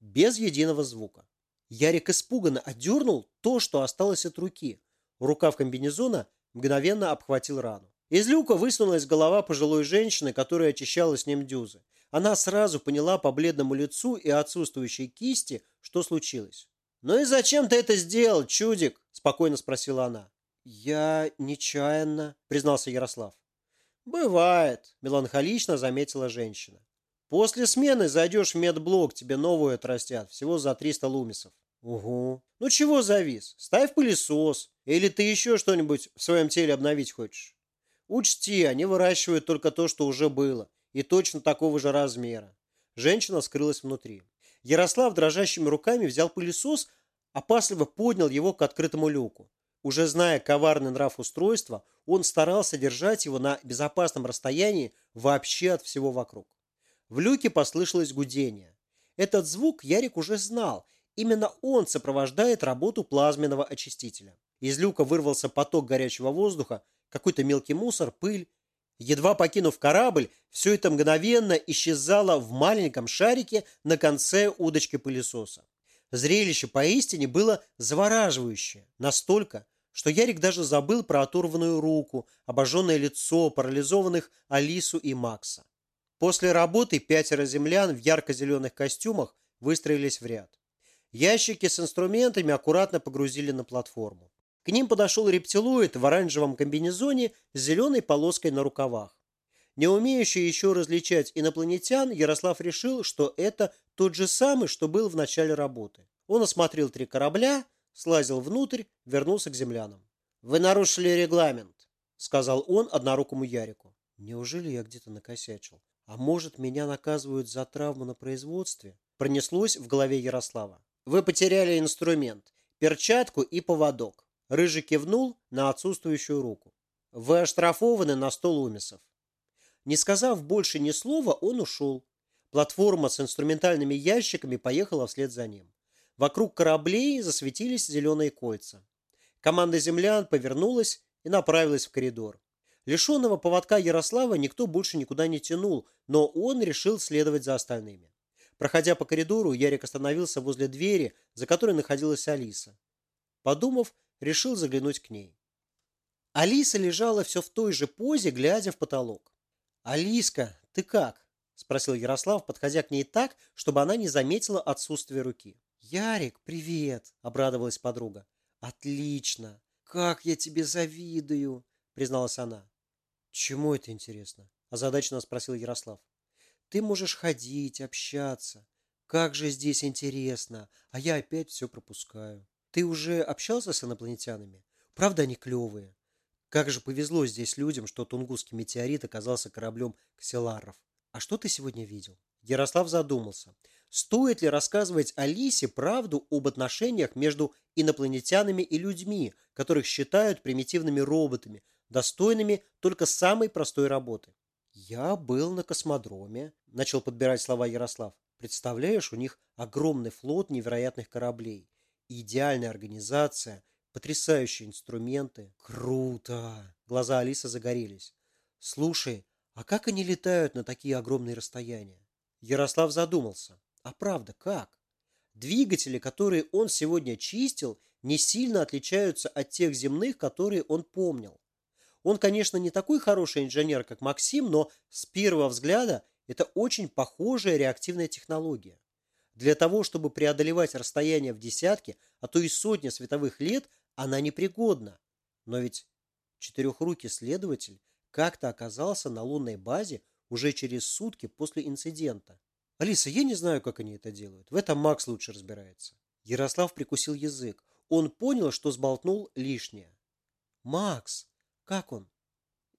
без единого звука. Ярик испуганно отдернул то, что осталось от руки. Рукав комбинезона мгновенно обхватил рану. Из люка высунулась голова пожилой женщины, которая очищала с ним дюзы. Она сразу поняла по бледному лицу и отсутствующей кисти, что случилось. «Ну и зачем ты это сделал, чудик?» – спокойно спросила она. «Я нечаянно», — признался Ярослав. «Бывает», — меланхолично заметила женщина. «После смены зайдешь в медблок, тебе новую отрастят, всего за 300 лумисов». «Угу. Ну чего завис? Ставь пылесос. Или ты еще что-нибудь в своем теле обновить хочешь? Учти, они выращивают только то, что уже было, и точно такого же размера». Женщина скрылась внутри. Ярослав дрожащими руками взял пылесос, опасливо поднял его к открытому люку. Уже зная коварный нрав устройства, он старался держать его на безопасном расстоянии вообще от всего вокруг. В люке послышалось гудение. Этот звук Ярик уже знал. Именно он сопровождает работу плазменного очистителя. Из люка вырвался поток горячего воздуха, какой-то мелкий мусор, пыль. Едва покинув корабль, все это мгновенно исчезало в маленьком шарике на конце удочки пылесоса. Зрелище поистине было завораживающее. Настолько, что Ярик даже забыл про оторванную руку, обожженное лицо, парализованных Алису и Макса. После работы пятеро землян в ярко-зеленых костюмах выстроились в ряд. Ящики с инструментами аккуратно погрузили на платформу. К ним подошел рептилоид в оранжевом комбинезоне с зеленой полоской на рукавах. Не умеющий еще различать инопланетян, Ярослав решил, что это тот же самый, что был в начале работы. Он осмотрел три корабля, слазил внутрь, вернулся к землянам. «Вы нарушили регламент», — сказал он однорукому Ярику. «Неужели я где-то накосячил? А может, меня наказывают за травму на производстве?» Пронеслось в голове Ярослава. «Вы потеряли инструмент, перчатку и поводок». Рыжий кивнул на отсутствующую руку. «Вы оштрафованы на сто лумисов». Не сказав больше ни слова, он ушел. Платформа с инструментальными ящиками поехала вслед за ним. Вокруг кораблей засветились зеленые кольца. Команда землян повернулась и направилась в коридор. Лишенного поводка Ярослава никто больше никуда не тянул, но он решил следовать за остальными. Проходя по коридору, Ярик остановился возле двери, за которой находилась Алиса. Подумав, решил заглянуть к ней. Алиса лежала все в той же позе, глядя в потолок. «Алиска, ты как?» – спросил Ярослав, подходя к ней так, чтобы она не заметила отсутствие руки. «Ярик, привет!» – обрадовалась подруга. «Отлично! Как я тебе завидую!» – призналась она. «Чему это интересно?» – озадаченно спросил Ярослав. «Ты можешь ходить, общаться. Как же здесь интересно, а я опять все пропускаю. Ты уже общался с инопланетянами? Правда, они клевые? Как же повезло здесь людям, что Тунгусский метеорит оказался кораблем ксиларов. А что ты сегодня видел?» Ярослав задумался. Стоит ли рассказывать Алисе правду об отношениях между инопланетянами и людьми, которых считают примитивными роботами, достойными только самой простой работы. «Я был на космодроме», – начал подбирать слова Ярослав. «Представляешь, у них огромный флот невероятных кораблей, идеальная организация, потрясающие инструменты. Круто!» Глаза Алисы загорелись. «Слушай, а как они летают на такие огромные расстояния?» Ярослав задумался. «А правда, как?» Двигатели, которые он сегодня чистил, не сильно отличаются от тех земных, которые он помнил. Он, конечно, не такой хороший инженер, как Максим, но с первого взгляда это очень похожая реактивная технология. Для того, чтобы преодолевать расстояние в десятки, а то и сотни световых лет, она непригодна. Но ведь четырехрукий следователь как-то оказался на лунной базе уже через сутки после инцидента. Алиса, я не знаю, как они это делают. В этом Макс лучше разбирается. Ярослав прикусил язык. Он понял, что сболтнул лишнее. Макс, как он?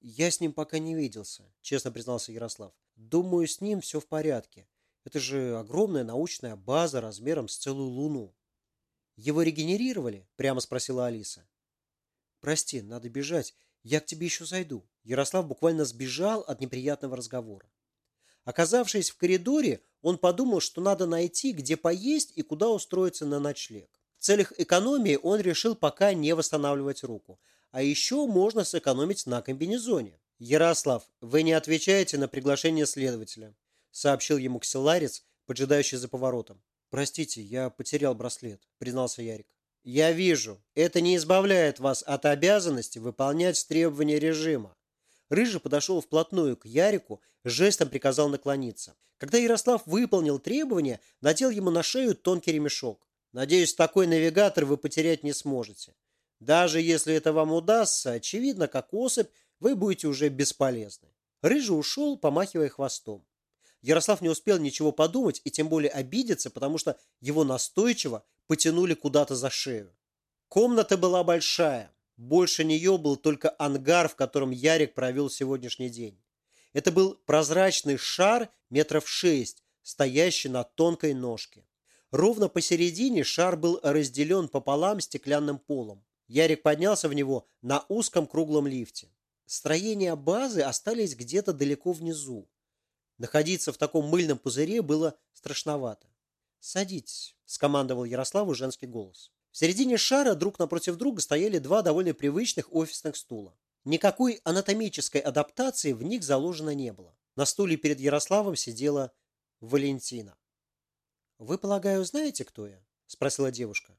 Я с ним пока не виделся, честно признался Ярослав. Думаю, с ним все в порядке. Это же огромная научная база размером с целую луну. Его регенерировали? Прямо спросила Алиса. Прости, надо бежать. Я к тебе еще зайду. Ярослав буквально сбежал от неприятного разговора. Оказавшись в коридоре, он подумал, что надо найти, где поесть и куда устроиться на ночлег. В целях экономии он решил пока не восстанавливать руку, а еще можно сэкономить на комбинезоне. «Ярослав, вы не отвечаете на приглашение следователя», сообщил ему ксиларец, поджидающий за поворотом. «Простите, я потерял браслет», признался Ярик. «Я вижу. Это не избавляет вас от обязанности выполнять требования режима». Рыжий подошел вплотную к Ярику, жестом приказал наклониться. Когда Ярослав выполнил требования, надел ему на шею тонкий ремешок. «Надеюсь, такой навигатор вы потерять не сможете. Даже если это вам удастся, очевидно, как особь, вы будете уже бесполезны. Рыжий ушел, помахивая хвостом. Ярослав не успел ничего подумать и тем более обидеться, потому что его настойчиво потянули куда-то за шею. Комната была большая. Больше нее был только ангар, в котором Ярик провел сегодняшний день. Это был прозрачный шар метров шесть, стоящий на тонкой ножке. Ровно посередине шар был разделен пополам стеклянным полом. Ярик поднялся в него на узком круглом лифте. Строения базы остались где-то далеко внизу. Находиться в таком мыльном пузыре было страшновато. «Садитесь», – скомандовал Ярославу женский голос. В середине шара друг напротив друга стояли два довольно привычных офисных стула. Никакой анатомической адаптации в них заложено не было. На стуле перед Ярославом сидела Валентина. «Вы, полагаю, знаете, кто я?» – спросила девушка.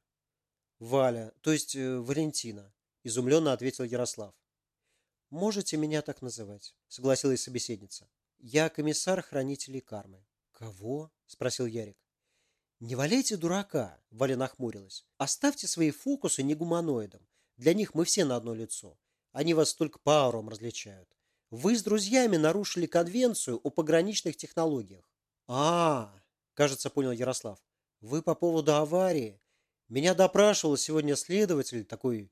Валя, то есть э, Валентина, изумленно ответил Ярослав. Можете меня так называть, согласилась собеседница. Я комиссар хранителей кармы. Кого? спросил Ярик. Не валяйте дурака, Валя нахмурилась. Оставьте свои фокусы не гуманоидам. Для них мы все на одно лицо. Они вас только по аурам различают. Вы с друзьями нарушили конвенцию о пограничных технологиях. А, кажется, понял Ярослав. Вы по поводу аварии. Меня допрашивал сегодня следователь такой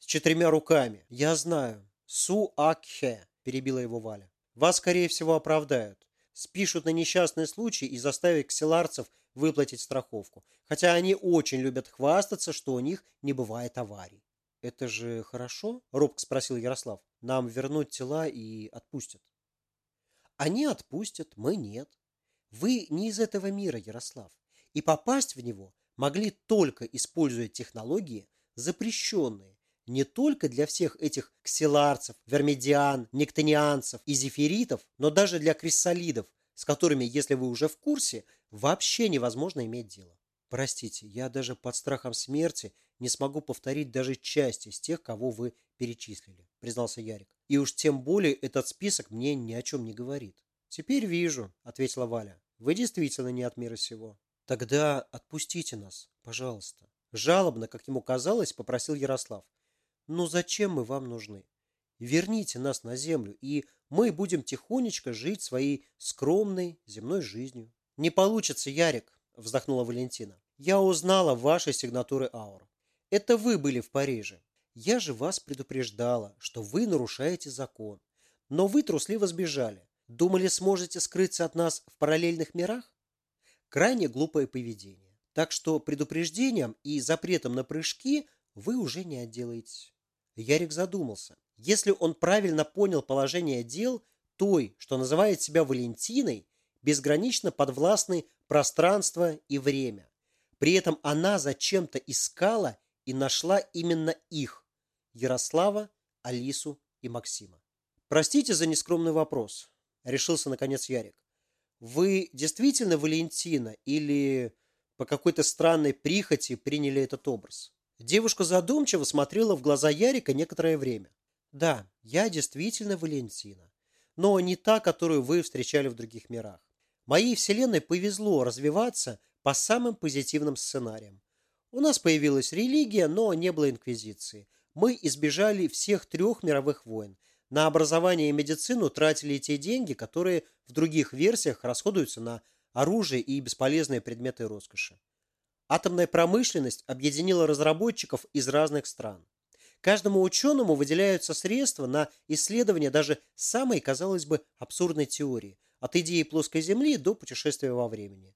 с четырьмя руками. Я знаю. Су Акхе, перебила его Валя. Вас, скорее всего, оправдают. Спишут на несчастный случай и заставят ксиларцев выплатить страховку. Хотя они очень любят хвастаться, что у них не бывает аварий. «Это же хорошо?» – робко спросил Ярослав. «Нам вернуть тела и отпустят». «Они отпустят, мы нет. Вы не из этого мира, Ярослав, и попасть в него могли только используя технологии, запрещенные не только для всех этих ксиларцев, вермидиан, нектонианцев и зефиритов, но даже для криссалидов, с которыми, если вы уже в курсе, вообще невозможно иметь дело. Простите, я даже под страхом смерти не смогу повторить даже части из тех, кого вы перечислили, признался Ярик. И уж тем более этот список мне ни о чем не говорит. Теперь вижу, ответила Валя. Вы действительно не от мира сего. Тогда отпустите нас, пожалуйста. Жалобно, как ему казалось, попросил Ярослав. Ну зачем мы вам нужны? Верните нас на землю, и мы будем тихонечко жить своей скромной земной жизнью. Не получится, Ярик, вздохнула Валентина. Я узнала ваши сигнатуры аур. Это вы были в Париже. Я же вас предупреждала, что вы нарушаете закон. Но вы трусливо сбежали. Думали, сможете скрыться от нас в параллельных мирах? Крайне глупое поведение. Так что предупреждением и запретом на прыжки вы уже не отделаетесь. Ярик задумался. Если он правильно понял положение дел, той, что называет себя Валентиной, безгранично подвластны пространство и время. При этом она зачем-то искала и нашла именно их – Ярослава, Алису и Максима. «Простите за нескромный вопрос», – решился наконец Ярик. «Вы действительно Валентина или по какой-то странной прихоти приняли этот образ?» Девушка задумчиво смотрела в глаза Ярика некоторое время. «Да, я действительно Валентина, но не та, которую вы встречали в других мирах. Моей вселенной повезло развиваться по самым позитивным сценариям. У нас появилась религия, но не было инквизиции. Мы избежали всех трех мировых войн. На образование и медицину тратили те деньги, которые в других версиях расходуются на оружие и бесполезные предметы роскоши. Атомная промышленность объединила разработчиков из разных стран. Каждому ученому выделяются средства на исследование даже самой, казалось бы, абсурдной теории, от идеи плоской Земли до путешествия во времени.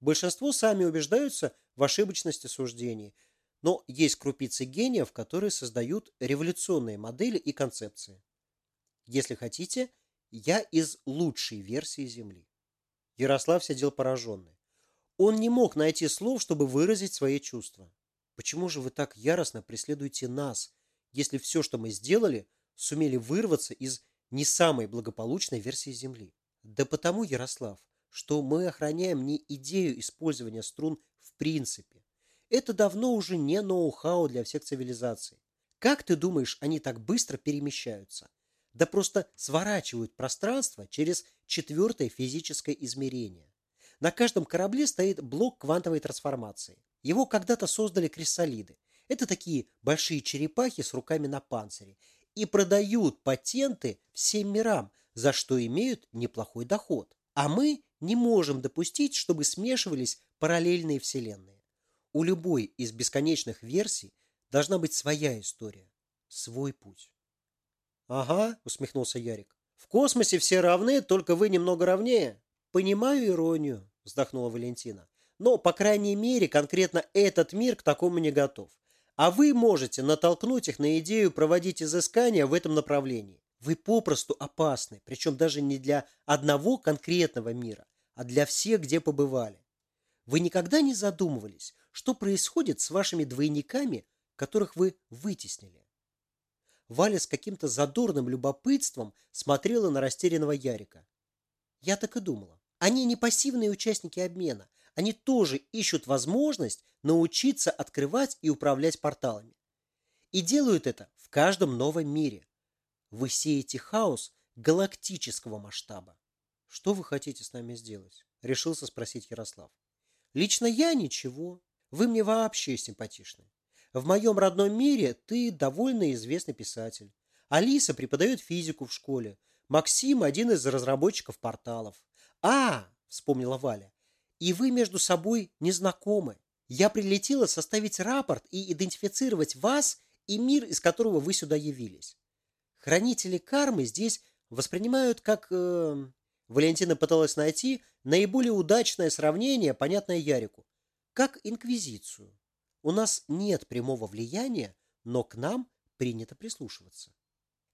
Большинство сами убеждаются в ошибочности суждений, но есть крупицы гениев, которые создают революционные модели и концепции. Если хотите, я из лучшей версии Земли. Ярослав сидел пораженный. Он не мог найти слов, чтобы выразить свои чувства. Почему же вы так яростно преследуете нас, если все, что мы сделали, сумели вырваться из не самой благополучной версии Земли? Да потому, Ярослав, что мы охраняем не идею использования струн в принципе. Это давно уже не ноу-хау для всех цивилизаций. Как ты думаешь, они так быстро перемещаются? Да просто сворачивают пространство через четвертое физическое измерение. На каждом корабле стоит блок квантовой трансформации. Его когда-то создали криссалиды. Это такие большие черепахи с руками на панцире. И продают патенты всем мирам, за что имеют неплохой доход. А мы не можем допустить, чтобы смешивались параллельные вселенные. У любой из бесконечных версий должна быть своя история, свой путь. «Ага», — усмехнулся Ярик. «В космосе все равны, только вы немного равнее». «Понимаю иронию», – вздохнула Валентина. «Но, по крайней мере, конкретно этот мир к такому не готов. А вы можете натолкнуть их на идею проводить изыскания в этом направлении. Вы попросту опасны, причем даже не для одного конкретного мира, а для всех, где побывали. Вы никогда не задумывались, что происходит с вашими двойниками, которых вы вытеснили?» Валя с каким-то задорным любопытством смотрела на растерянного Ярика. «Я так и думала. Они не пассивные участники обмена. Они тоже ищут возможность научиться открывать и управлять порталами. И делают это в каждом новом мире. Вы сеете хаос галактического масштаба. Что вы хотите с нами сделать? Решился спросить Ярослав. Лично я ничего. Вы мне вообще симпатичны. В моем родном мире ты довольно известный писатель. Алиса преподает физику в школе. Максим – один из разработчиков порталов. А, вспомнила Валя, и вы между собой не знакомы. Я прилетела составить рапорт и идентифицировать вас и мир, из которого вы сюда явились. Хранители кармы здесь воспринимают как... Э, Валентина пыталась найти наиболее удачное сравнение, понятное Ярику. Как инквизицию. У нас нет прямого влияния, но к нам принято прислушиваться.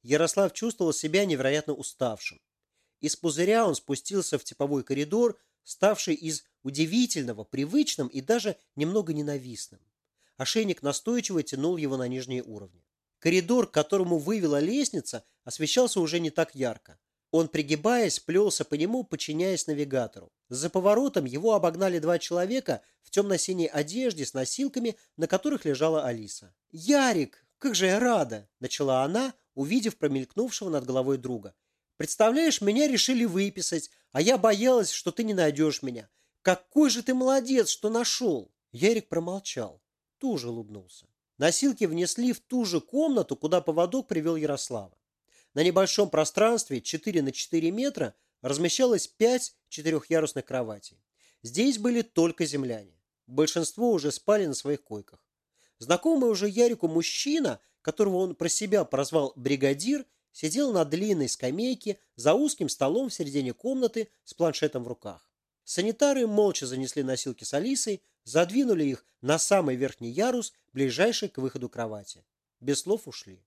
Ярослав чувствовал себя невероятно уставшим. Из пузыря он спустился в типовой коридор, ставший из удивительного, привычным и даже немного ненавистным. Ошейник настойчиво тянул его на нижние уровни. Коридор, к которому вывела лестница, освещался уже не так ярко. Он, пригибаясь, плелся по нему, подчиняясь навигатору. За поворотом его обогнали два человека в темно-синей одежде с носилками, на которых лежала Алиса. «Ярик, как же я рада!» – начала она, увидев промелькнувшего над головой друга. «Представляешь, меня решили выписать, а я боялась, что ты не найдешь меня. Какой же ты молодец, что нашел!» Ярик промолчал, тоже улыбнулся. Носилки внесли в ту же комнату, куда поводок привел Ярослава. На небольшом пространстве 4 на 4 метра размещалось 5 четырехъярусных кроватей. Здесь были только земляне. Большинство уже спали на своих койках. Знакомый уже Ярику мужчина, которого он про себя прозвал «бригадир», сидел на длинной скамейке за узким столом в середине комнаты с планшетом в руках. Санитары молча занесли носилки с Алисой, задвинули их на самый верхний ярус, ближайший к выходу кровати. Без слов ушли.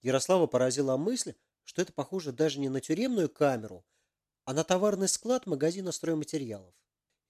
Ярослава поразила мысль, что это похоже даже не на тюремную камеру, а на товарный склад магазина стройматериалов.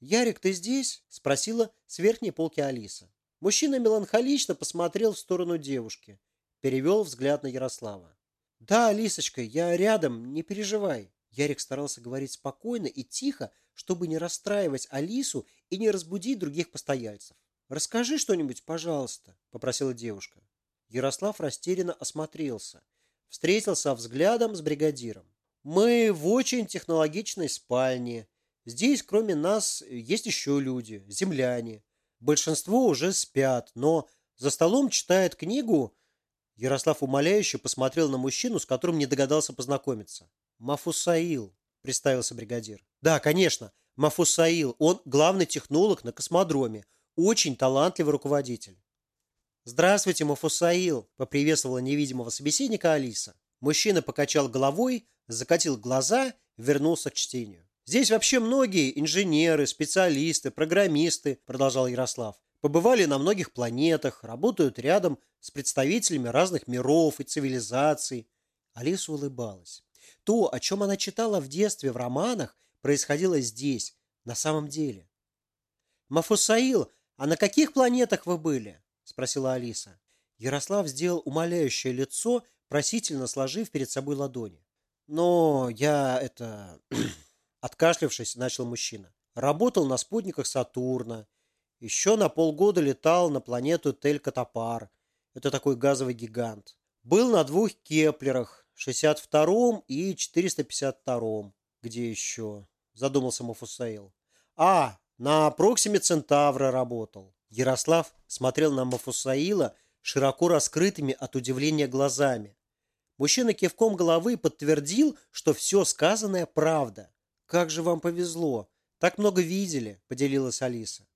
«Ярик, ты здесь?» – спросила с верхней полки Алиса. Мужчина меланхолично посмотрел в сторону девушки, перевел взгляд на Ярослава. «Да, Алисочка, я рядом, не переживай». Ярик старался говорить спокойно и тихо, чтобы не расстраивать Алису и не разбудить других постояльцев. «Расскажи что-нибудь, пожалуйста», – попросила девушка. Ярослав растерянно осмотрелся, встретился взглядом с бригадиром. «Мы в очень технологичной спальне. Здесь, кроме нас, есть еще люди, земляне. Большинство уже спят, но за столом читает книгу...» Ярослав умоляюще посмотрел на мужчину, с которым не догадался познакомиться. «Мафусаил», – представился бригадир. «Да, конечно, Мафусаил. Он главный технолог на космодроме. Очень талантливый руководитель». «Здравствуйте, Мафусаил», – поприветствовала невидимого собеседника Алиса. Мужчина покачал головой, закатил глаза, вернулся к чтению. «Здесь вообще многие инженеры, специалисты, программисты», – продолжал Ярослав. «Побывали на многих планетах, работают рядом с представителями разных миров и цивилизаций». Алиса улыбалась. То, о чем она читала в детстве в романах, происходило здесь, на самом деле. «Мафусаил, а на каких планетах вы были?» – спросила Алиса. Ярослав сделал умоляющее лицо, просительно сложив перед собой ладони. «Но я это...» [CLEARS THROAT] Откашлявшись, начал мужчина. «Работал на спутниках Сатурна. Еще на полгода летал на планету Тель-Катапар. Это такой газовый гигант. Был на двух Кеплерах, 62-м и 452-м. Где еще?» Задумался Мафусаил. «А, на Проксиме Центавра работал. Ярослав смотрел на Мафусаила широко раскрытыми от удивления глазами. Мужчина кивком головы подтвердил, что все сказанное правда. «Как же вам повезло! Так много видели!» – поделилась Алиса.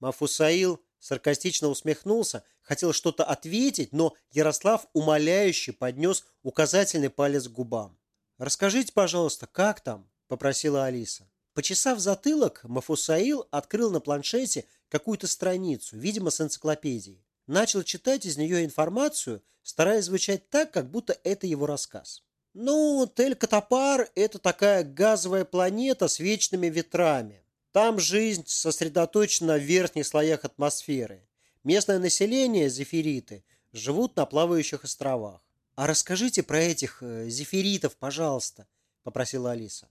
Мафусаил саркастично усмехнулся, хотел что-то ответить, но Ярослав умоляюще поднес указательный палец к губам. «Расскажите, пожалуйста, как там?» – попросила Алиса. Почесав затылок, Мафусаил открыл на планшете какую-то страницу, видимо, с энциклопедией. Начал читать из нее информацию, стараясь звучать так, как будто это его рассказ. Ну, Тель-Катапар – это такая газовая планета с вечными ветрами. Там жизнь сосредоточена в верхних слоях атмосферы. Местное население, зефириты, живут на плавающих островах. «А расскажите про этих э, зефиритов, пожалуйста», – попросила Алиса.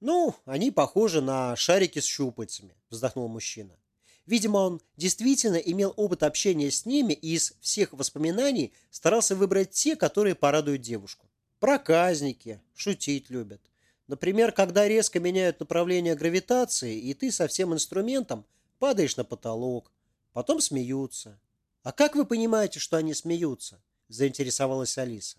«Ну, они похожи на шарики с щупальцами», – вздохнул мужчина. Видимо, он действительно имел опыт общения с ними и из всех воспоминаний старался выбрать те, которые порадуют девушку. Проказники, шутить любят. Например, когда резко меняют направление гравитации, и ты со всем инструментом падаешь на потолок. Потом смеются. А как вы понимаете, что они смеются? Заинтересовалась Алиса.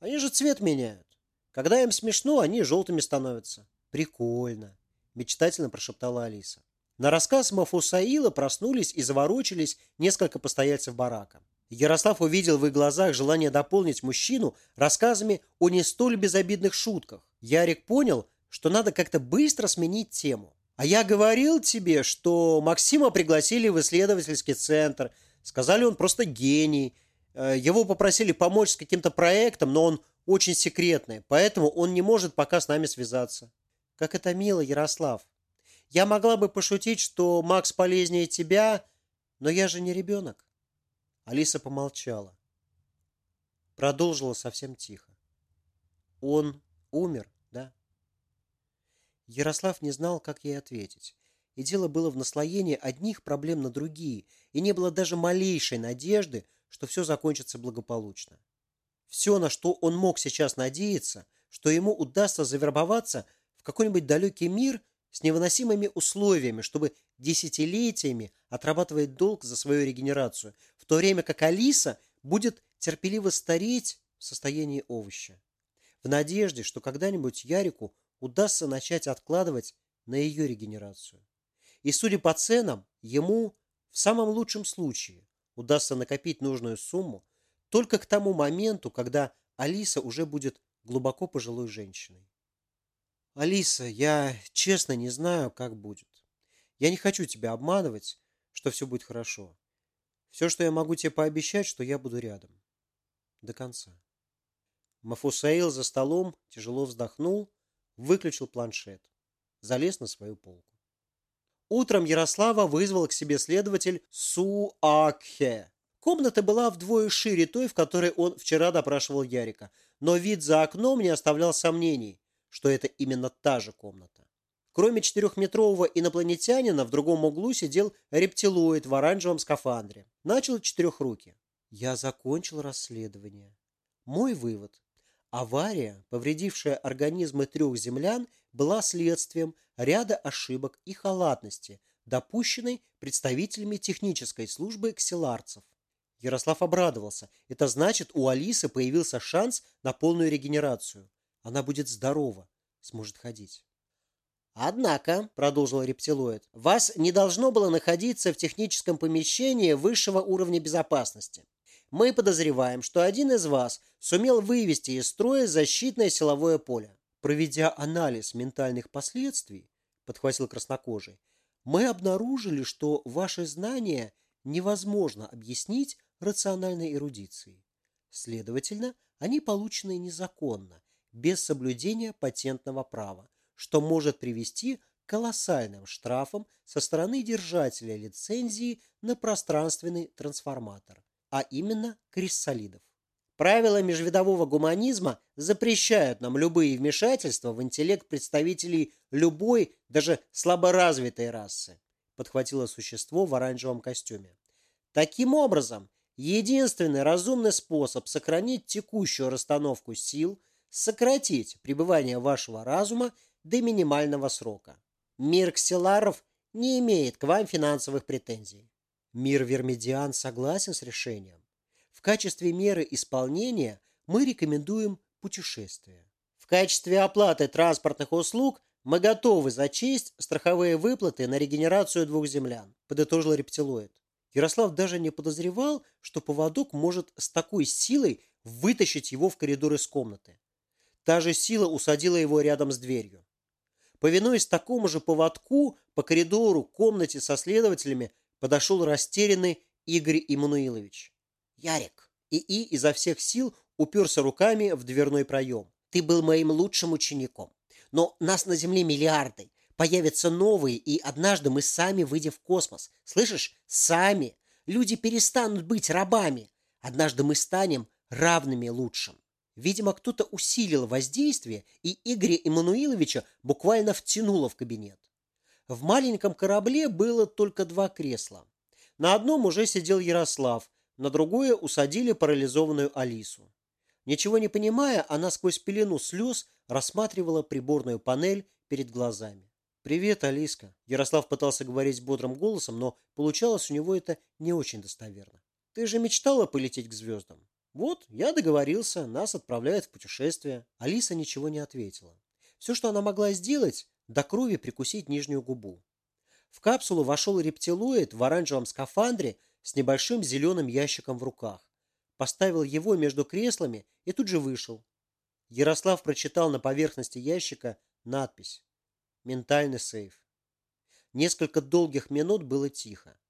Они же цвет меняют. Когда им смешно, они желтыми становятся. Прикольно, мечтательно прошептала Алиса. На рассказ Мафусаила проснулись и заворочились несколько постояльцев барака. Ярослав увидел в их глазах желание дополнить мужчину рассказами о не столь безобидных шутках. Ярик понял, что надо как-то быстро сменить тему. «А я говорил тебе, что Максима пригласили в исследовательский центр. Сказали, он просто гений. Э, его попросили помочь с каким-то проектом, но он очень секретный, поэтому он не может пока с нами связаться». «Как это мило, Ярослав. Я могла бы пошутить, что Макс полезнее тебя, но я же не ребенок». Алиса помолчала. Продолжила совсем тихо. Он умер, да? Ярослав не знал, как ей ответить. И дело было в наслоении одних проблем на другие, и не было даже малейшей надежды, что все закончится благополучно. Все, на что он мог сейчас надеяться, что ему удастся завербоваться в какой-нибудь далекий мир с невыносимыми условиями, чтобы десятилетиями отрабатывать долг за свою регенерацию, в то время как Алиса будет терпеливо стареть в состоянии овоща. В надежде, что когда-нибудь Ярику удастся начать откладывать на ее регенерацию. И судя по ценам, ему в самом лучшем случае удастся накопить нужную сумму только к тому моменту, когда Алиса уже будет глубоко пожилой женщиной. Алиса, я честно не знаю, как будет. Я не хочу тебя обманывать, что все будет хорошо. Все, что я могу тебе пообещать, что я буду рядом. До конца. Мафусаил за столом тяжело вздохнул, выключил планшет, залез на свою полку. Утром Ярослава вызвал к себе следователь Суакхе. Комната была вдвое шире той, в которой он вчера допрашивал Ярика, но вид за окном не оставлял сомнений что это именно та же комната. Кроме четырехметрового инопланетянина, в другом углу сидел рептилоид в оранжевом скафандре. Начал четырехруки. Я закончил расследование. Мой вывод. Авария, повредившая организмы трех землян, была следствием ряда ошибок и халатности, допущенной представителями технической службы ксиларцев. Ярослав обрадовался. Это значит, у Алисы появился шанс на полную регенерацию. Она будет здорова, сможет ходить. Однако, продолжил рептилоид, вас не должно было находиться в техническом помещении высшего уровня безопасности. Мы подозреваем, что один из вас сумел вывести из строя защитное силовое поле. Проведя анализ ментальных последствий, подхватил краснокожий, мы обнаружили, что ваши знания невозможно объяснить рациональной эрудицией. Следовательно, они получены незаконно без соблюдения патентного права, что может привести к колоссальным штрафам со стороны держателя лицензии на пространственный трансформатор, а именно криссолидов. Правила межвидового гуманизма запрещают нам любые вмешательства в интеллект представителей любой, даже слаборазвитой расы, подхватило существо в оранжевом костюме. Таким образом, единственный разумный способ сохранить текущую расстановку сил – сократить пребывание вашего разума до минимального срока. Мир ксиларов не имеет к вам финансовых претензий. Мир Вермидиан согласен с решением. В качестве меры исполнения мы рекомендуем путешествие. В качестве оплаты транспортных услуг мы готовы зачесть страховые выплаты на регенерацию двух землян, подытожил рептилоид. Ярослав даже не подозревал, что поводок может с такой силой вытащить его в коридор из комнаты. Та же сила усадила его рядом с дверью. Повинуясь такому же поводку, по коридору, комнате со следователями подошел растерянный Игорь Иммануилович. «Ярик!» ИИ изо всех сил уперся руками в дверной проем. «Ты был моим лучшим учеником. Но нас на Земле миллиарды. Появятся новые, и однажды мы сами выйдем в космос. Слышишь? Сами. Люди перестанут быть рабами. Однажды мы станем равными лучшим. Видимо, кто-то усилил воздействие, и Игоря Эммануиловича буквально втянуло в кабинет. В маленьком корабле было только два кресла. На одном уже сидел Ярослав, на другое усадили парализованную Алису. Ничего не понимая, она сквозь пелену слез рассматривала приборную панель перед глазами. «Привет, Алиска!» Ярослав пытался говорить бодрым голосом, но получалось у него это не очень достоверно. «Ты же мечтала полететь к звездам?» «Вот, я договорился, нас отправляют в путешествие». Алиса ничего не ответила. Все, что она могла сделать, до крови прикусить нижнюю губу. В капсулу вошел рептилоид в оранжевом скафандре с небольшим зеленым ящиком в руках поставил его между креслами и тут же вышел. Ярослав прочитал на поверхности ящика надпись «Ментальный сейф». Несколько долгих минут было тихо.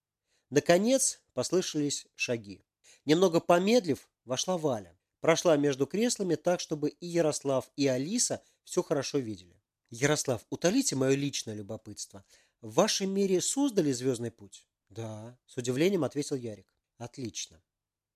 Наконец послышались шаги. Немного помедлив, вошла Валя. Прошла между креслами так, чтобы и Ярослав, и Алиса все хорошо видели. «Ярослав, утолите мое личное любопытство. В вашей мире создали звездный путь?» «Да», – с удивлением ответил Ярик. «Отлично.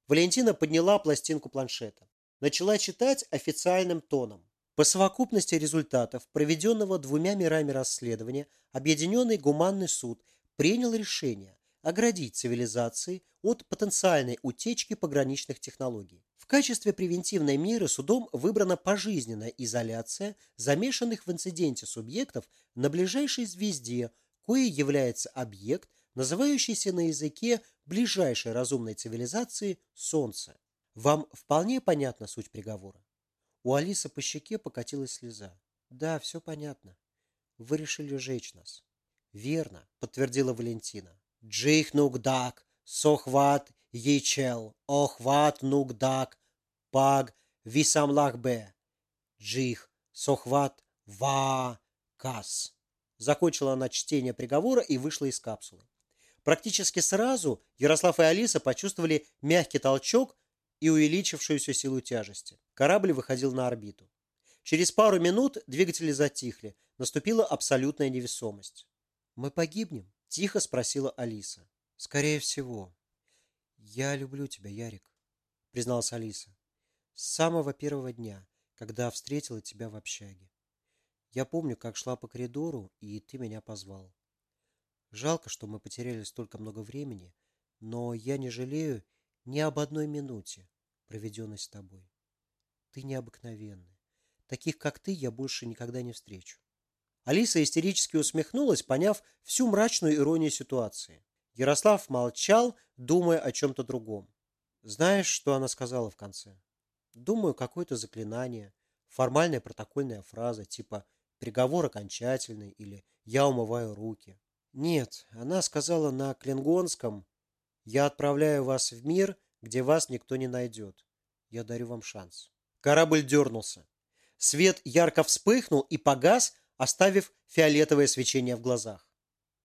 Валентина подняла пластинку планшета. Начала читать официальным тоном. По совокупности результатов, проведенного двумя мирами расследования, Объединенный гуманный суд принял решение оградить цивилизации от потенциальной утечки пограничных технологий. В качестве превентивной меры судом выбрана пожизненная изоляция замешанных в инциденте субъектов на ближайшей звезде, кое является объект, называющийся на языке ближайшей разумной цивилизации Солнце. Вам вполне понятна суть приговора? У Алисы по щеке покатилась слеза. Да, все понятно. Вы решили жечь нас. Верно, подтвердила Валентина. Джих нугдак, сохват ейчел, охват нугдак, паг висамлахбе. Джих, сохват ва кас. Закончила она чтение приговора и вышла из капсулы. Практически сразу Ярослав и Алиса почувствовали мягкий толчок и увеличившуюся силу тяжести. Корабль выходил на орбиту. Через пару минут двигатели затихли. Наступила абсолютная невесомость. «Мы погибнем?» – тихо спросила Алиса. «Скорее всего». «Я люблю тебя, Ярик», – призналась Алиса. «С самого первого дня, когда встретила тебя в общаге. Я помню, как шла по коридору, и ты меня позвал. Жалко, что мы потеряли столько много времени, но я не жалею ни об одной минуте, проведенной с тобой. Ты необыкновенный. Таких, как ты, я больше никогда не встречу. Алиса истерически усмехнулась, поняв всю мрачную иронию ситуации. Ярослав молчал, думая о чем-то другом. Знаешь, что она сказала в конце? Думаю, какое-то заклинание, формальная протокольная фраза, типа «приговор окончательный» или «я умываю руки». Нет, она сказала на клингонском «Я отправляю вас в мир, где вас никто не найдет. Я дарю вам шанс». Корабль дернулся. Свет ярко вспыхнул и погас, оставив фиолетовое свечение в глазах.